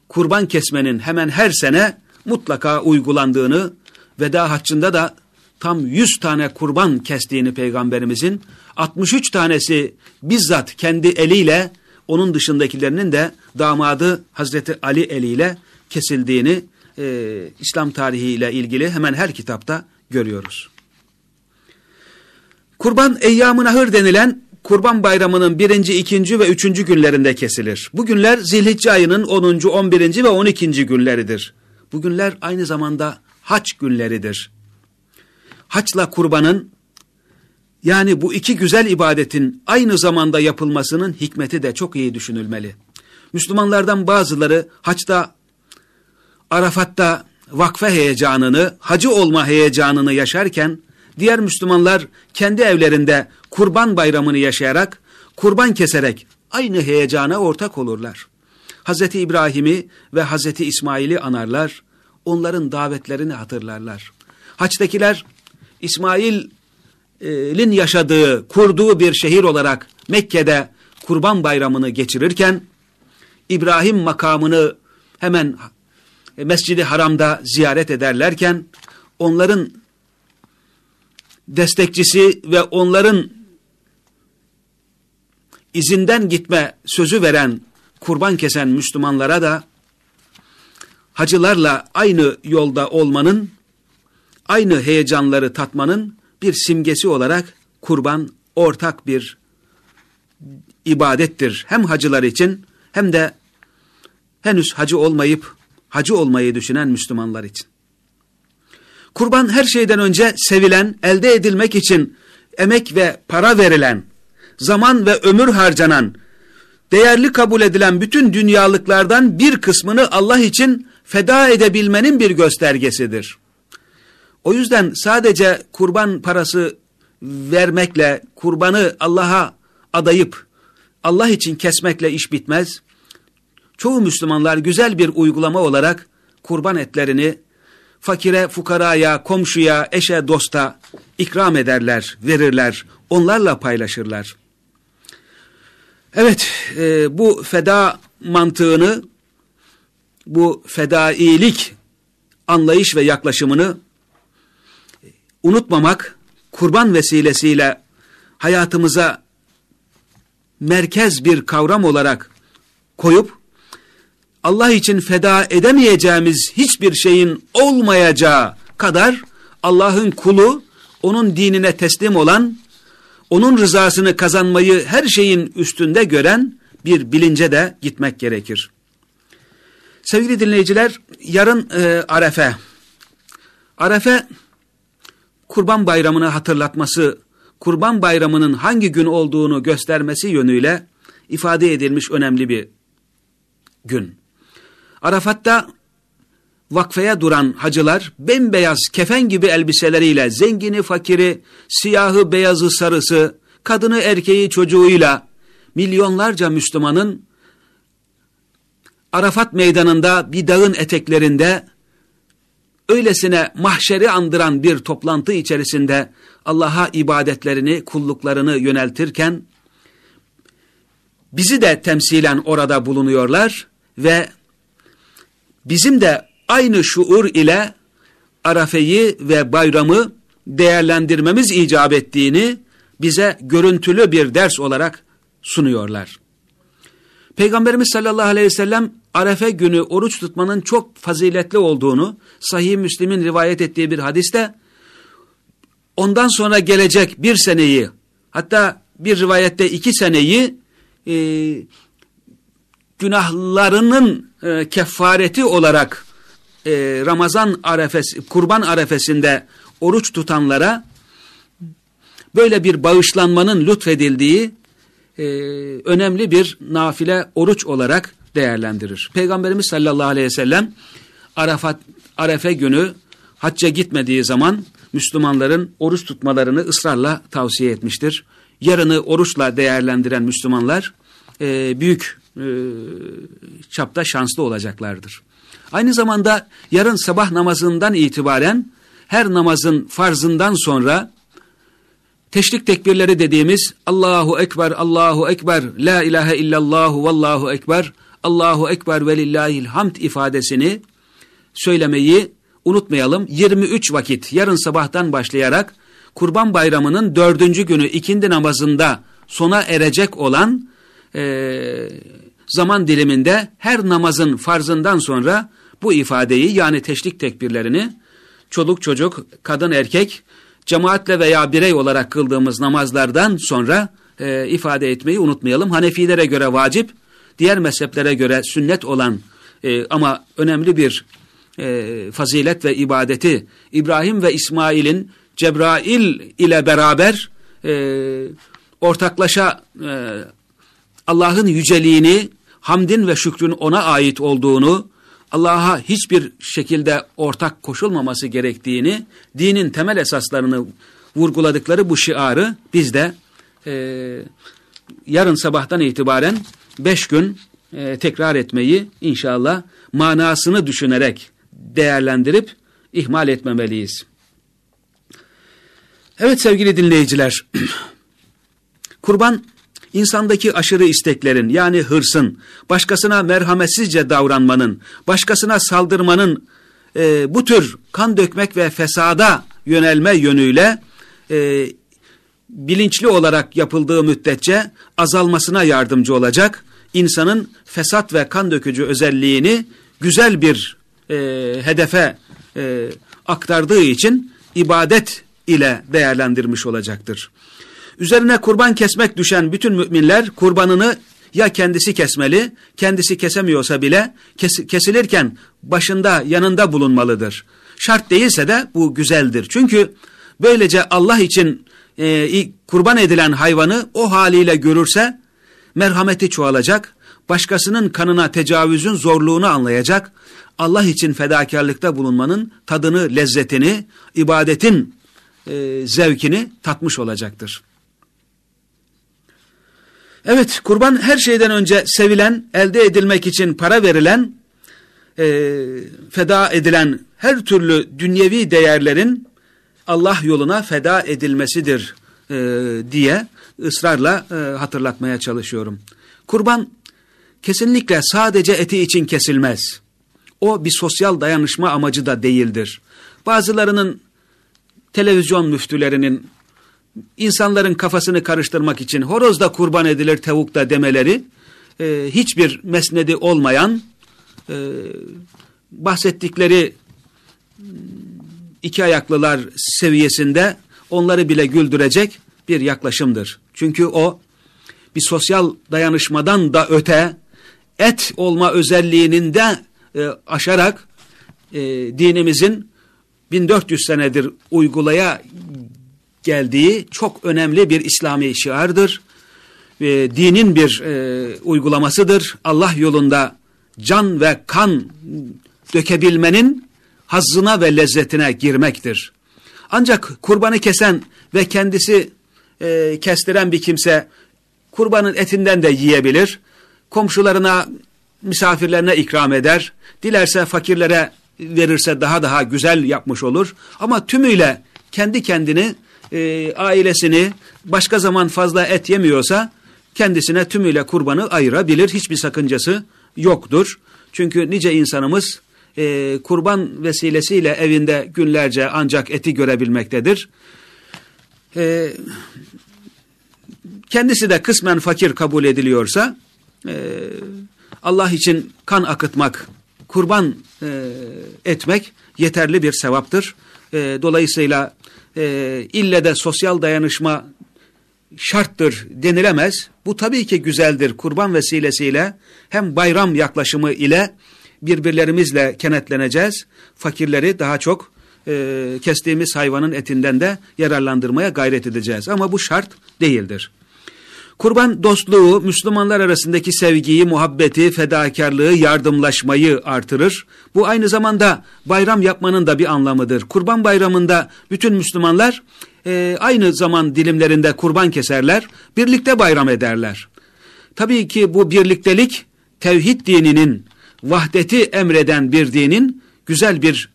kurban kesmenin hemen her sene mutlaka uygulandığını, veda haccında da tam 100 tane kurban kestiğini peygamberimizin, 63 tanesi bizzat kendi eliyle, onun dışındakilerinin de damadı Hazreti Ali eliyle kesildiğini e, İslam tarihiyle ilgili hemen her kitapta görüyoruz. Kurban Eyyam-ı Nahır denilen Kurban Bayramı'nın birinci, ikinci ve üçüncü günlerinde kesilir. Bu günler Zilhicce ayının 10. 11. ve 12. günleridir. Bu günler aynı zamanda haç günleridir. Haçla kurbanın yani bu iki güzel ibadetin aynı zamanda yapılmasının hikmeti de çok iyi düşünülmeli. Müslümanlardan bazıları haçta, Arafat'ta vakfe heyecanını, hacı olma heyecanını yaşarken, diğer Müslümanlar kendi evlerinde kurban bayramını yaşayarak, kurban keserek aynı heyecana ortak olurlar. Hazreti İbrahim'i ve Hazreti İsmail'i anarlar, onların davetlerini hatırlarlar. Haçtakiler İsmail'in yaşadığı, kurduğu bir şehir olarak Mekke'de kurban bayramını geçirirken, İbrahim makamını hemen Mescid-i Haram'da ziyaret ederlerken, onların destekçisi ve onların izinden gitme sözü veren, kurban kesen Müslümanlara da hacılarla aynı yolda olmanın, aynı heyecanları tatmanın bir simgesi olarak kurban ortak bir ibadettir. Hem hacılar için hem de henüz hacı olmayıp hacı olmayı düşünen Müslümanlar için. Kurban her şeyden önce sevilen, elde edilmek için emek ve para verilen, zaman ve ömür harcanan, değerli kabul edilen bütün dünyalıklardan bir kısmını Allah için feda edebilmenin bir göstergesidir. O yüzden sadece kurban parası vermekle, kurbanı Allah'a adayıp Allah için kesmekle iş bitmez. Çoğu Müslümanlar güzel bir uygulama olarak kurban etlerini fakire, fukaraya, komşuya, eşe, dosta ikram ederler, verirler, onlarla paylaşırlar. Evet, e, bu feda mantığını, bu fedailik anlayış ve yaklaşımını unutmamak, kurban vesilesiyle hayatımıza merkez bir kavram olarak koyup, Allah için feda edemeyeceğimiz hiçbir şeyin olmayacağı kadar Allah'ın kulu, onun dinine teslim olan, onun rızasını kazanmayı her şeyin üstünde gören bir bilince de gitmek gerekir. Sevgili dinleyiciler, yarın e, Arefe. Arefe, Kurban Bayramı'nı hatırlatması, Kurban Bayramı'nın hangi gün olduğunu göstermesi yönüyle ifade edilmiş önemli bir gün. Arafat'ta vakfeye duran hacılar bembeyaz kefen gibi elbiseleriyle zengini fakiri, siyahı beyazı sarısı, kadını erkeği çocuğuyla milyonlarca Müslümanın Arafat meydanında bir dağın eteklerinde öylesine mahşeri andıran bir toplantı içerisinde Allah'a ibadetlerini, kulluklarını yöneltirken bizi de temsilen orada bulunuyorlar ve bizim de aynı şuur ile Arafe'yi ve bayramı değerlendirmemiz icap ettiğini bize görüntülü bir ders olarak sunuyorlar. Peygamberimiz sallallahu aleyhi ve sellem Arefe günü oruç tutmanın çok faziletli olduğunu Sahih Müslim'in rivayet ettiği bir hadiste ondan sonra gelecek bir seneyi hatta bir rivayette iki seneyi e, günahlarının e, kefareti olarak e, Ramazan arefesi, kurban arefesinde oruç tutanlara böyle bir bağışlanmanın lütfedildiği e, önemli bir nafile oruç olarak değerlendirir. Peygamberimiz sallallahu aleyhi ve sellem Arafat, Arefe günü hacca gitmediği zaman Müslümanların oruç tutmalarını ısrarla tavsiye etmiştir. Yarını oruçla değerlendiren Müslümanlar e, büyük e, çapta şanslı olacaklardır. Aynı zamanda yarın sabah namazından itibaren her namazın farzından sonra teşrik tekbirleri dediğimiz Allahu Ekber, Allahu Ekber, La ilahe illallah, Vallahu Ekber, Allahu Ekber ve lillahil hamd ifadesini söylemeyi unutmayalım. 23 vakit yarın sabahtan başlayarak Kurban Bayramı'nın dördüncü günü ikindi namazında sona erecek olan e, zaman diliminde her namazın farzından sonra bu ifadeyi yani teşrik tekbirlerini çoluk çocuk, kadın erkek, cemaatle veya birey olarak kıldığımız namazlardan sonra e, ifade etmeyi unutmayalım. Hanefilere göre vacip, diğer mezheplere göre sünnet olan e, ama önemli bir e, fazilet ve ibadeti İbrahim ve İsmail'in Cebrail ile beraber e, ortaklaşa e, Allah'ın yüceliğini, hamdin ve şükrün ona ait olduğunu, Allah'a hiçbir şekilde ortak koşulmaması gerektiğini, dinin temel esaslarını vurguladıkları bu şiarı biz de e, yarın sabahtan itibaren beş gün e, tekrar etmeyi inşallah manasını düşünerek değerlendirip ihmal etmemeliyiz. Evet sevgili dinleyiciler, [clears throat] kurban insandaki aşırı isteklerin yani hırsın, başkasına merhametsizce davranmanın, başkasına saldırmanın e, bu tür kan dökmek ve fesada yönelme yönüyle e, bilinçli olarak yapıldığı müddetçe azalmasına yardımcı olacak. insanın fesat ve kan dökücü özelliğini güzel bir e, hedefe e, aktardığı için ibadet ile değerlendirmiş olacaktır. Üzerine kurban kesmek düşen bütün müminler kurbanını ya kendisi kesmeli, kendisi kesemiyorsa bile kes, kesilirken başında yanında bulunmalıdır. Şart değilse de bu güzeldir. Çünkü böylece Allah için e, kurban edilen hayvanı o haliyle görürse merhameti çoğalacak, başkasının kanına tecavüzün zorluğunu anlayacak, Allah için fedakarlıkta bulunmanın tadını, lezzetini, ibadetin e, zevkini tatmış olacaktır. Evet kurban her şeyden önce sevilen, elde edilmek için para verilen, e, feda edilen her türlü dünyevi değerlerin Allah yoluna feda edilmesidir e, diye ısrarla e, hatırlatmaya çalışıyorum. Kurban kesinlikle sadece eti için kesilmez. O bir sosyal dayanışma amacı da değildir. Bazılarının televizyon müftülerinin insanların kafasını karıştırmak için horoz da kurban edilir tavuk da demeleri e, hiçbir mesnedi olmayan e, bahsettikleri iki ayaklılar seviyesinde onları bile güldürecek bir yaklaşımdır. Çünkü o bir sosyal dayanışmadan da öte et olma özelliğinin de e, aşarak e, dinimizin 1400 senedir uygulaya geldiği çok önemli bir İslami şiardır. E, dinin bir e, uygulamasıdır. Allah yolunda can ve kan dökebilmenin hazzına ve lezzetine girmektir. Ancak kurbanı kesen ve kendisi e, kestiren bir kimse kurbanın etinden de yiyebilir. Komşularına, misafirlerine ikram eder. Dilerse fakirlere verirse daha daha güzel yapmış olur. Ama tümüyle kendi kendini e, ailesini başka zaman fazla et yemiyorsa kendisine tümüyle kurbanı ayırabilir. Hiçbir sakıncası yoktur. Çünkü nice insanımız e, kurban vesilesiyle evinde günlerce ancak eti görebilmektedir. E, kendisi de kısmen fakir kabul ediliyorsa e, Allah için kan akıtmak, kurban e, etmek yeterli bir sevaptır. E, dolayısıyla e, ille de sosyal dayanışma şarttır denilemez. Bu tabii ki güzeldir. Kurban vesilesiyle hem bayram yaklaşımı ile birbirlerimizle kenetleneceğiz. Fakirleri daha çok e, kestiğimiz hayvanın etinden de yararlandırmaya gayret edeceğiz. Ama bu şart değildir. Kurban dostluğu, Müslümanlar arasındaki sevgiyi, muhabbeti, fedakarlığı, yardımlaşmayı artırır. Bu aynı zamanda bayram yapmanın da bir anlamıdır. Kurban bayramında bütün Müslümanlar e, aynı zaman dilimlerinde kurban keserler, birlikte bayram ederler. Tabii ki bu birliktelik tevhid dininin, vahdeti emreden bir dinin güzel bir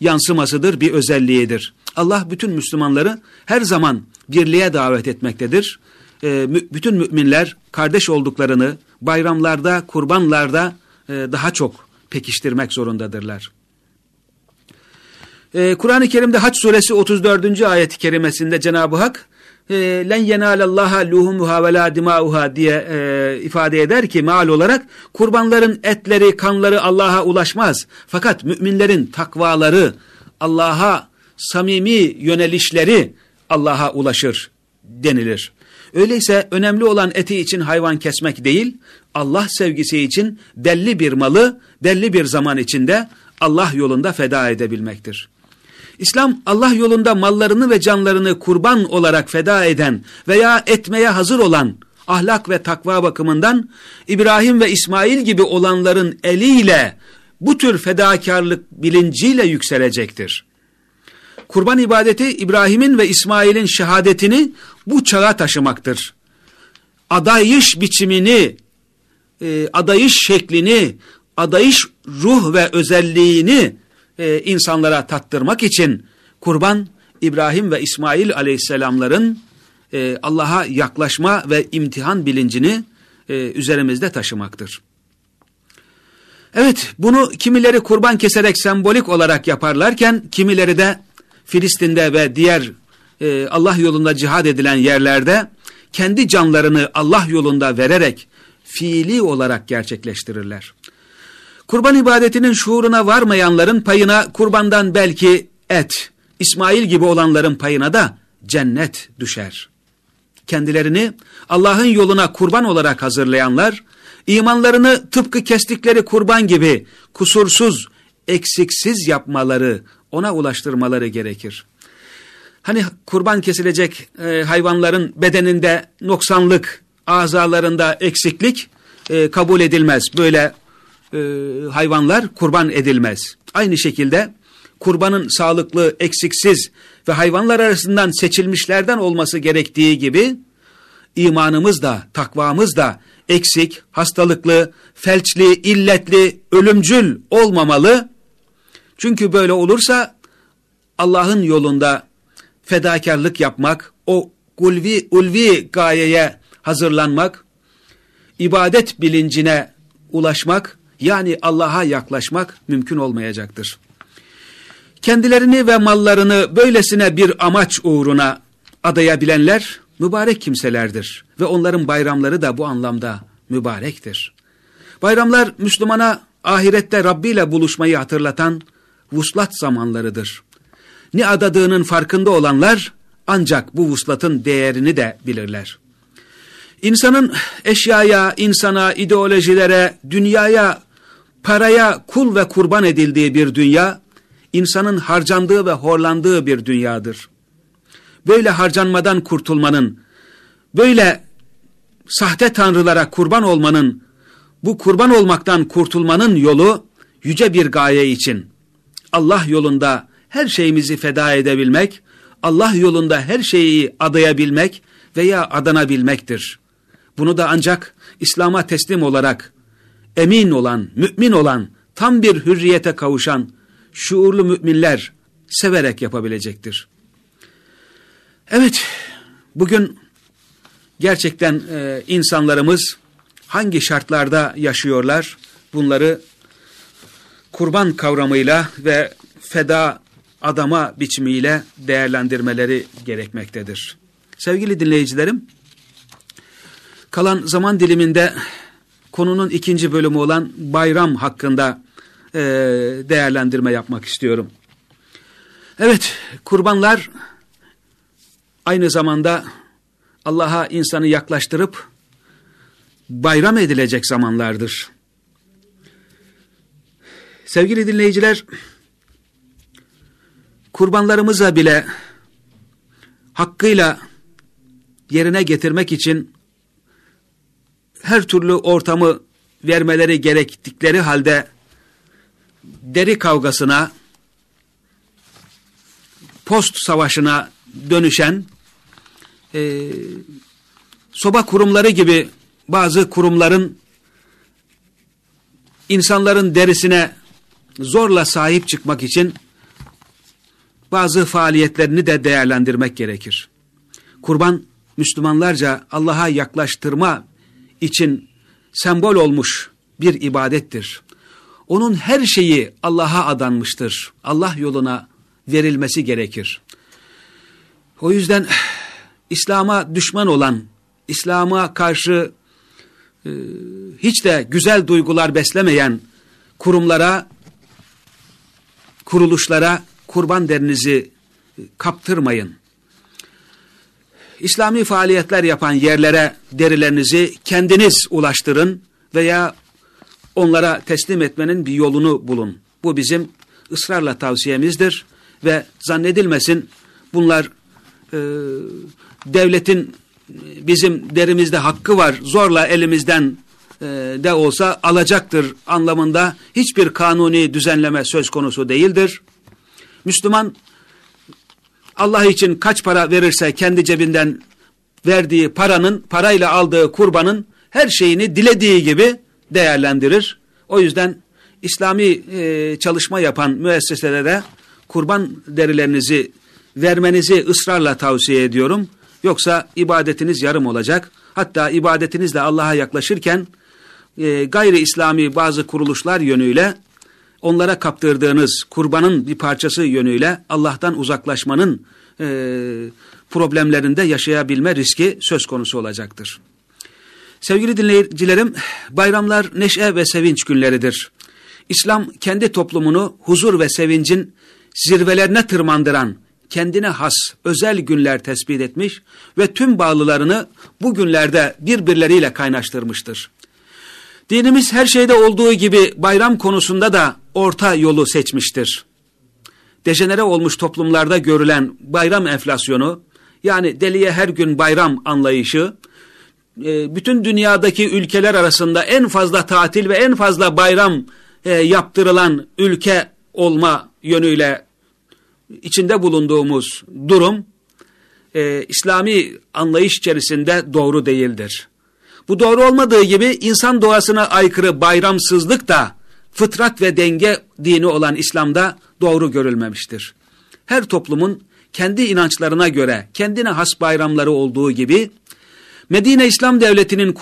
yansımasıdır, bir özelliğidir. Allah bütün Müslümanları her zaman birliğe davet etmektedir e, bütün müminler kardeş olduklarını bayramlarda, kurbanlarda e, daha çok pekiştirmek zorundadırlar. E, Kur'an-ı Kerim'de Haç suresi 34. ayet-i kerimesinde Cenab-ı Hak len yenalallaha luhumuha ve la dimauha diye ifade eder ki maal olarak kurbanların etleri, kanları Allah'a ulaşmaz. Fakat müminlerin takvaları, Allah'a samimi yönelişleri Allah'a ulaşır denilir. Öyleyse önemli olan eti için hayvan kesmek değil, Allah sevgisi için belli bir malı belli bir zaman içinde Allah yolunda feda edebilmektir. İslam Allah yolunda mallarını ve canlarını kurban olarak feda eden veya etmeye hazır olan ahlak ve takva bakımından İbrahim ve İsmail gibi olanların eliyle bu tür fedakarlık bilinciyle yükselecektir. Kurban ibadeti İbrahim'in ve İsmail'in şehadetini bu çağa taşımaktır. Adayış biçimini, e, adayış şeklini, adayış ruh ve özelliğini e, insanlara tattırmak için kurban İbrahim ve İsmail aleyhisselamların e, Allah'a yaklaşma ve imtihan bilincini üzerimizde taşımaktır. Evet bunu kimileri kurban keserek sembolik olarak yaparlarken kimileri de Filistin'de ve diğer e, Allah yolunda cihad edilen yerlerde kendi canlarını Allah yolunda vererek fiili olarak gerçekleştirirler. Kurban ibadetinin şuuruna varmayanların payına kurbandan belki et, İsmail gibi olanların payına da cennet düşer. Kendilerini Allah'ın yoluna kurban olarak hazırlayanlar, imanlarını tıpkı kestikleri kurban gibi kusursuz, eksiksiz yapmaları, ona ulaştırmaları gerekir. Hani kurban kesilecek e, hayvanların bedeninde noksanlık, azalarında eksiklik e, kabul edilmez. Böyle e, hayvanlar kurban edilmez. Aynı şekilde kurbanın sağlıklı, eksiksiz ve hayvanlar arasından seçilmişlerden olması gerektiği gibi imanımız da, takvamız da eksik, hastalıklı, felçli, illetli, ölümcül olmamalı. Çünkü böyle olursa Allah'ın yolunda fedakarlık yapmak, o ulvi, ulvi gayeye hazırlanmak, ibadet bilincine ulaşmak, yani Allah'a yaklaşmak mümkün olmayacaktır. Kendilerini ve mallarını böylesine bir amaç uğruna adayabilenler mübarek kimselerdir ve onların bayramları da bu anlamda mübarektir. Bayramlar Müslümana ahirette Rabbi ile buluşmayı hatırlatan vuslat zamanlarıdır. Ne adadığının farkında olanlar ancak bu vuslatın değerini de bilirler. İnsanın eşyaya, insana, ideolojilere, dünyaya, paraya kul ve kurban edildiği bir dünya, insanın harcandığı ve horlandığı bir dünyadır. Böyle harcanmadan kurtulmanın, böyle sahte tanrılara kurban olmanın, bu kurban olmaktan kurtulmanın yolu yüce bir gaye için, Allah yolunda her şeyimizi feda edebilmek, Allah yolunda her şeyi adayabilmek veya adanabilmektir. Bunu da ancak İslam'a teslim olarak emin olan, mümin olan, tam bir hürriyete kavuşan şuurlu müminler severek yapabilecektir. Evet, bugün gerçekten e, insanlarımız hangi şartlarda yaşıyorlar bunları kurban kavramıyla ve feda adama biçimiyle değerlendirmeleri gerekmektedir. Sevgili dinleyicilerim, kalan zaman diliminde konunun ikinci bölümü olan bayram hakkında e, değerlendirme yapmak istiyorum. Evet, kurbanlar aynı zamanda Allah'a insanı yaklaştırıp bayram edilecek zamanlardır. Sevgili dinleyiciler, kurbanlarımıza bile hakkıyla yerine getirmek için her türlü ortamı vermeleri gerektikleri halde deri kavgasına, post savaşına dönüşen e, soba kurumları gibi bazı kurumların insanların derisine zorla sahip çıkmak için bazı faaliyetlerini de değerlendirmek gerekir. Kurban Müslümanlarca Allah'a yaklaştırma için sembol olmuş bir ibadettir. Onun her şeyi Allah'a adanmıştır. Allah yoluna verilmesi gerekir. O yüzden İslam'a düşman olan, İslam'a karşı e, hiç de güzel duygular beslemeyen kurumlara, kuruluşlara kurban derinizi kaptırmayın. İslami faaliyetler yapan yerlere derilerinizi kendiniz ulaştırın veya onlara teslim etmenin bir yolunu bulun. Bu bizim ısrarla tavsiyemizdir ve zannedilmesin bunlar e, devletin bizim derimizde hakkı var zorla elimizden e, de olsa alacaktır anlamında hiçbir kanuni düzenleme söz konusu değildir. Müslüman Allah için kaç para verirse kendi cebinden verdiği paranın, parayla aldığı kurbanın her şeyini dilediği gibi değerlendirir. O yüzden İslami e, çalışma yapan müesseselere kurban derilerinizi vermenizi ısrarla tavsiye ediyorum. Yoksa ibadetiniz yarım olacak. Hatta ibadetinizle Allah'a yaklaşırken e, gayri İslami bazı kuruluşlar yönüyle onlara kaptırdığınız kurbanın bir parçası yönüyle Allah'tan uzaklaşmanın e, problemlerinde yaşayabilme riski söz konusu olacaktır. Sevgili dinleyicilerim, bayramlar neşe ve sevinç günleridir. İslam kendi toplumunu huzur ve sevincin zirvelerine tırmandıran, kendine has özel günler tespit etmiş ve tüm bağlılarını bu günlerde birbirleriyle kaynaştırmıştır. Dinimiz her şeyde olduğu gibi bayram konusunda da orta yolu seçmiştir. Dejenere olmuş toplumlarda görülen bayram enflasyonu, yani deliye her gün bayram anlayışı, e, bütün dünyadaki ülkeler arasında en fazla tatil ve en fazla bayram e, yaptırılan ülke olma yönüyle içinde bulunduğumuz durum, e, İslami anlayış içerisinde doğru değildir. Bu doğru olmadığı gibi insan doğasına aykırı bayramsızlık da fıtrat ve denge dini olan İslam'da doğru görülmemiştir. Her toplumun kendi inançlarına göre kendine has bayramları olduğu gibi Medine İslam Devleti'nin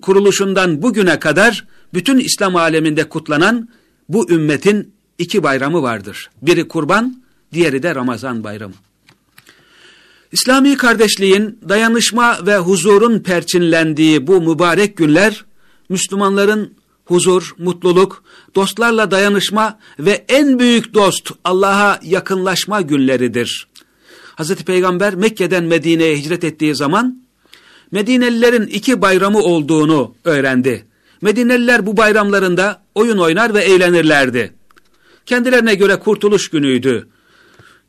kuruluşundan bugüne kadar bütün İslam aleminde kutlanan bu ümmetin iki bayramı vardır. Biri kurban, diğeri de Ramazan bayramı. İslami kardeşliğin, dayanışma ve huzurun perçinlendiği bu mübarek günler, Müslümanların huzur, mutluluk, dostlarla dayanışma ve en büyük dost Allah'a yakınlaşma günleridir. Hz. Peygamber Mekke'den Medine'ye hicret ettiği zaman Medinelilerin iki bayramı olduğunu öğrendi. Medineliler bu bayramlarında oyun oynar ve eğlenirlerdi. Kendilerine göre kurtuluş günüydü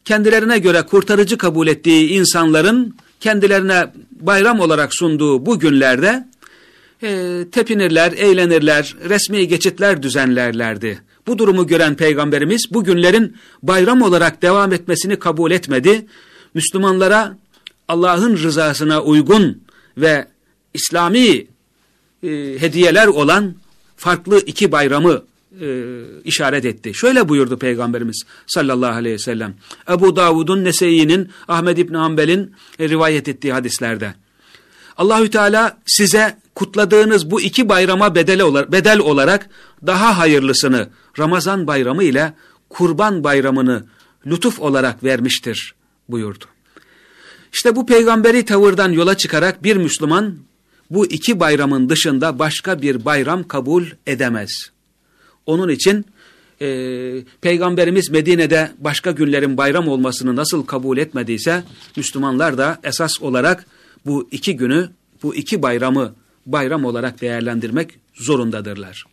kendilerine göre kurtarıcı kabul ettiği insanların kendilerine bayram olarak sunduğu bu günlerde e, tepinirler, eğlenirler, resmi geçitler düzenlerlerdi. Bu durumu gören Peygamberimiz bu günlerin bayram olarak devam etmesini kabul etmedi. Müslümanlara Allah'ın rızasına uygun ve İslami e, hediyeler olan farklı iki bayramı e, işaret etti. Şöyle buyurdu Peygamberimiz sallallahu aleyhi ve sellem. Ebu Davud'un, Nese'yi'nin, Ahmed İbni Hanbel'in e, rivayet ettiği hadislerde. Allahü Teala size kutladığınız bu iki bayrama bedel olarak, bedel olarak daha hayırlısını Ramazan bayramı ile kurban bayramını lütuf olarak vermiştir buyurdu. İşte bu peygamberi tavırdan yola çıkarak bir Müslüman bu iki bayramın dışında başka bir bayram kabul edemez. Onun için e, Peygamberimiz Medine'de başka günlerin bayram olmasını nasıl kabul etmediyse Müslümanlar da esas olarak bu iki günü, bu iki bayramı bayram olarak değerlendirmek zorundadırlar.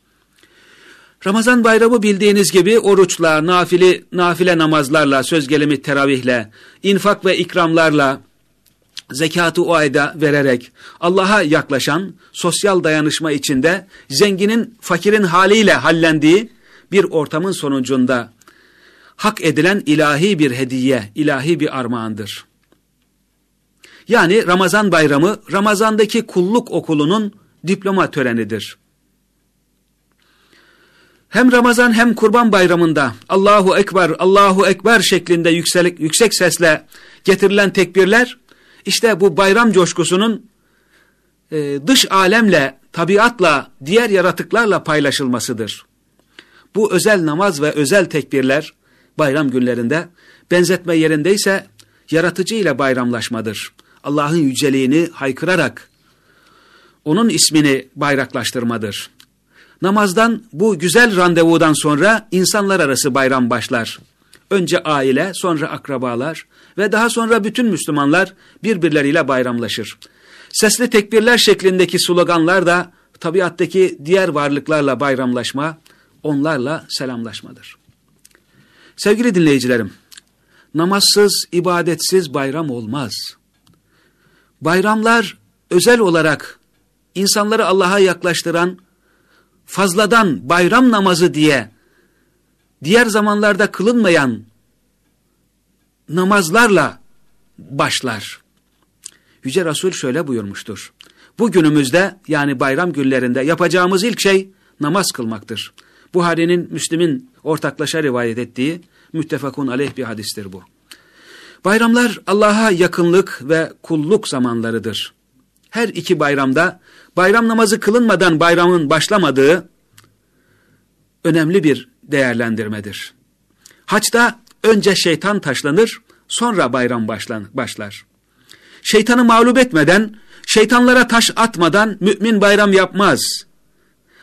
Ramazan bayramı bildiğiniz gibi oruçla, nafile, nafile namazlarla, söz gelimi teravihle, infak ve ikramlarla, zekatı o ayda vererek Allah'a yaklaşan sosyal dayanışma içinde zenginin fakirin haliyle hallendiği bir ortamın sonucunda hak edilen ilahi bir hediye, ilahi bir armağandır. Yani Ramazan bayramı Ramazan'daki kulluk okulunun diploma törenidir. Hem Ramazan hem Kurban Bayramı'nda Allahu Ekber, Allahu Ekber şeklinde yüksek, yüksek sesle getirilen tekbirler, işte bu bayram coşkusunun e, dış alemle, tabiatla, diğer yaratıklarla paylaşılmasıdır. Bu özel namaz ve özel tekbirler bayram günlerinde benzetme yerindeyse yaratıcı ile bayramlaşmadır. Allah'ın yüceliğini haykırarak onun ismini bayraklaştırmadır. Namazdan bu güzel randevudan sonra insanlar arası bayram başlar. Önce aile, sonra akrabalar ve daha sonra bütün Müslümanlar birbirleriyle bayramlaşır. Sesli tekbirler şeklindeki sloganlar da tabiattaki diğer varlıklarla bayramlaşma, onlarla selamlaşmadır. Sevgili dinleyicilerim, namazsız, ibadetsiz bayram olmaz. Bayramlar özel olarak insanları Allah'a yaklaştıran fazladan bayram namazı diye diğer zamanlarda kılınmayan namazlarla başlar. Yüce Resul şöyle buyurmuştur. Bu günümüzde yani bayram günlerinde yapacağımız ilk şey namaz kılmaktır. Buhari'nin, Müslim'in ortaklaşa rivayet ettiği müttefakun aleyh bir hadistir bu. Bayramlar Allah'a yakınlık ve kulluk zamanlarıdır. Her iki bayramda bayram namazı kılınmadan bayramın başlamadığı önemli bir değerlendirmedir. Haçta önce şeytan taşlanır, sonra bayram başlar. Şeytanı mağlup etmeden, şeytanlara taş atmadan mümin bayram yapmaz.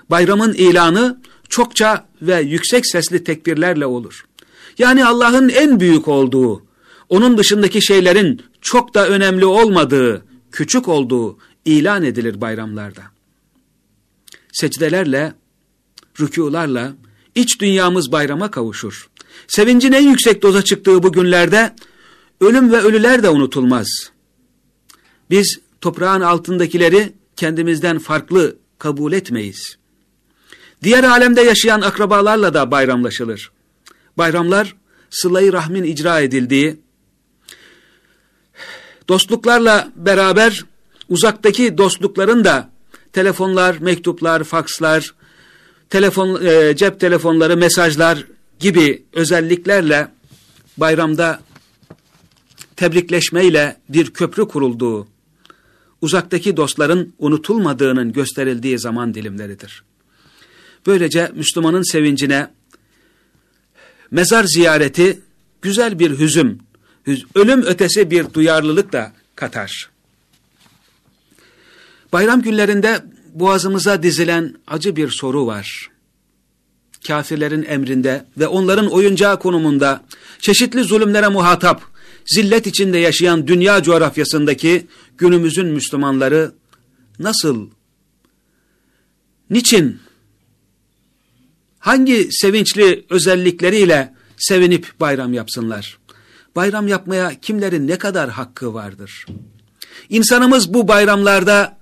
Bayramın ilanı çokça ve yüksek sesli tekbirlerle olur. Yani Allah'ın en büyük olduğu, onun dışındaki şeylerin çok da önemli olmadığı, küçük olduğu ilan edilir bayramlarda. Secdelerle, rükularla iç dünyamız bayrama kavuşur. Sevincin en yüksek doza çıktığı bu günlerde ölüm ve ölüler de unutulmaz. Biz toprağın altındakileri kendimizden farklı kabul etmeyiz. Diğer alemde yaşayan akrabalarla da bayramlaşılır. Bayramlar sıla rahmin icra edildiği, dostluklarla beraber uzaktaki dostlukların da telefonlar, mektuplar, fakslar, telefon, e, cep telefonları, mesajlar gibi özelliklerle bayramda tebrikleşmeyle bir köprü kurulduğu, uzaktaki dostların unutulmadığının gösterildiği zaman dilimleridir. Böylece Müslümanın sevincine mezar ziyareti güzel bir hüzüm, ölüm ötesi bir duyarlılık da katar. Bayram günlerinde boğazımıza dizilen acı bir soru var. Kafirlerin emrinde ve onların oyuncağı konumunda çeşitli zulümlere muhatap, zillet içinde yaşayan dünya coğrafyasındaki günümüzün Müslümanları nasıl, niçin, hangi sevinçli özellikleriyle sevinip bayram yapsınlar? Bayram yapmaya kimlerin ne kadar hakkı vardır? İnsanımız bu bayramlarda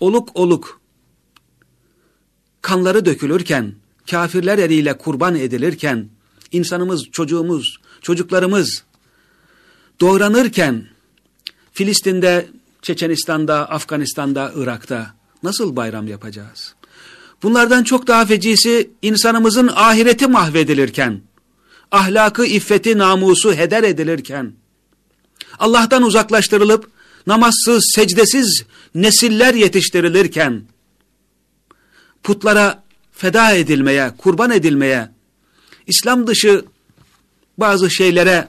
oluk oluk kanları dökülürken, kafirler eliyle kurban edilirken, insanımız, çocuğumuz, çocuklarımız doğranırken, Filistin'de, Çeçenistan'da, Afganistan'da, Irak'ta nasıl bayram yapacağız? Bunlardan çok daha fecisi insanımızın ahireti mahvedilirken, ahlakı, iffeti, namusu heder edilirken, Allah'tan uzaklaştırılıp namazsız, secdesiz nesiller yetiştirilirken putlara feda edilmeye, kurban edilmeye, İslam dışı bazı şeylere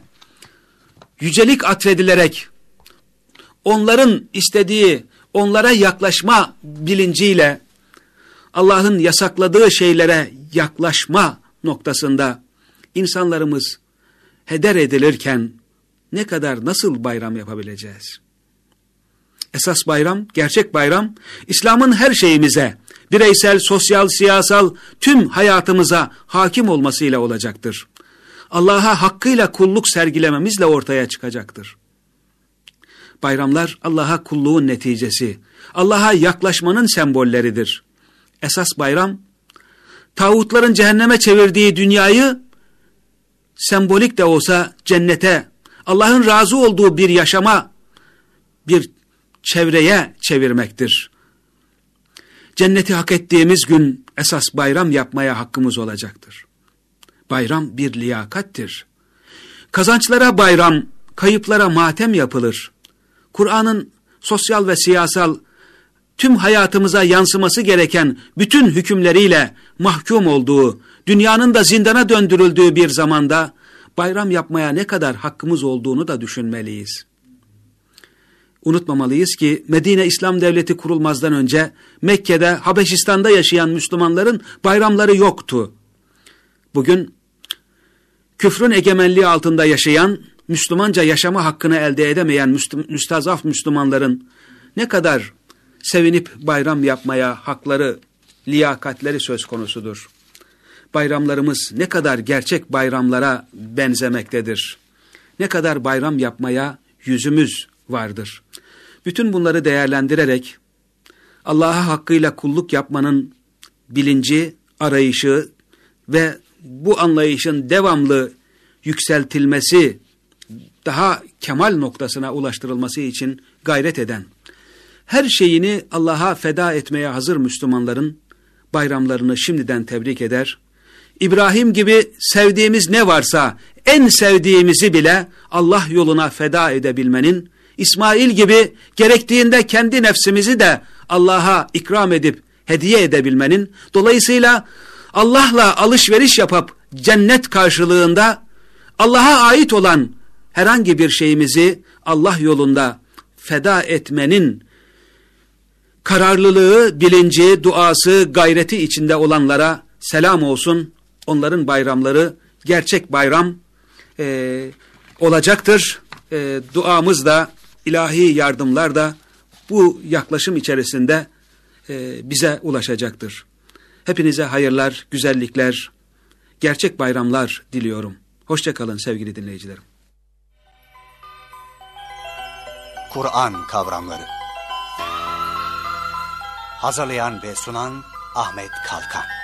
yücelik atfedilerek onların istediği, onlara yaklaşma bilinciyle Allah'ın yasakladığı şeylere yaklaşma noktasında insanlarımız heder edilirken ne kadar nasıl bayram yapabileceğiz? Esas bayram, gerçek bayram, İslam'ın her şeyimize, bireysel, sosyal, siyasal, tüm hayatımıza hakim olmasıyla olacaktır. Allah'a hakkıyla kulluk sergilememizle ortaya çıkacaktır. Bayramlar Allah'a kulluğun neticesi, Allah'a yaklaşmanın sembolleridir. Esas bayram, tağutların cehenneme çevirdiği dünyayı, sembolik de olsa cennete, Allah'ın razı olduğu bir yaşama, bir çevreye çevirmektir. Cenneti hak ettiğimiz gün esas bayram yapmaya hakkımız olacaktır. Bayram bir liyakattir. Kazançlara bayram, kayıplara matem yapılır. Kur'an'ın sosyal ve siyasal tüm hayatımıza yansıması gereken bütün hükümleriyle mahkum olduğu, dünyanın da zindana döndürüldüğü bir zamanda bayram yapmaya ne kadar hakkımız olduğunu da düşünmeliyiz. Unutmamalıyız ki Medine İslam Devleti kurulmazdan önce Mekke'de, Habeşistan'da yaşayan Müslümanların bayramları yoktu. Bugün küfrün egemenliği altında yaşayan, Müslümanca yaşama hakkını elde edemeyen müstazaf Müslümanların ne kadar sevinip bayram yapmaya hakları, liyakatleri söz konusudur. Bayramlarımız ne kadar gerçek bayramlara benzemektedir. Ne kadar bayram yapmaya yüzümüz vardır. Bütün bunları değerlendirerek Allah'a hakkıyla kulluk yapmanın bilinci, arayışı ve bu anlayışın devamlı yükseltilmesi, daha kemal noktasına ulaştırılması için gayret eden, her şeyini Allah'a feda etmeye hazır Müslümanların bayramlarını şimdiden tebrik eder. İbrahim gibi sevdiğimiz ne varsa en sevdiğimizi bile Allah yoluna feda edebilmenin, İsmail gibi gerektiğinde kendi nefsimizi de Allah'a ikram edip hediye edebilmenin, dolayısıyla Allah'la alışveriş yapıp cennet karşılığında Allah'a ait olan herhangi bir şeyimizi Allah yolunda feda etmenin kararlılığı, bilinci, duası, gayreti içinde olanlara selam olsun. Onların bayramları gerçek bayram e, olacaktır. E, duamız da, ilahi yardımlar da bu yaklaşım içerisinde e, bize ulaşacaktır. Hepinize hayırlar, güzellikler, gerçek bayramlar diliyorum. Hoşçakalın sevgili dinleyicilerim. Kur'an kavramları Hazırlayan ve sunan Ahmet Kalkan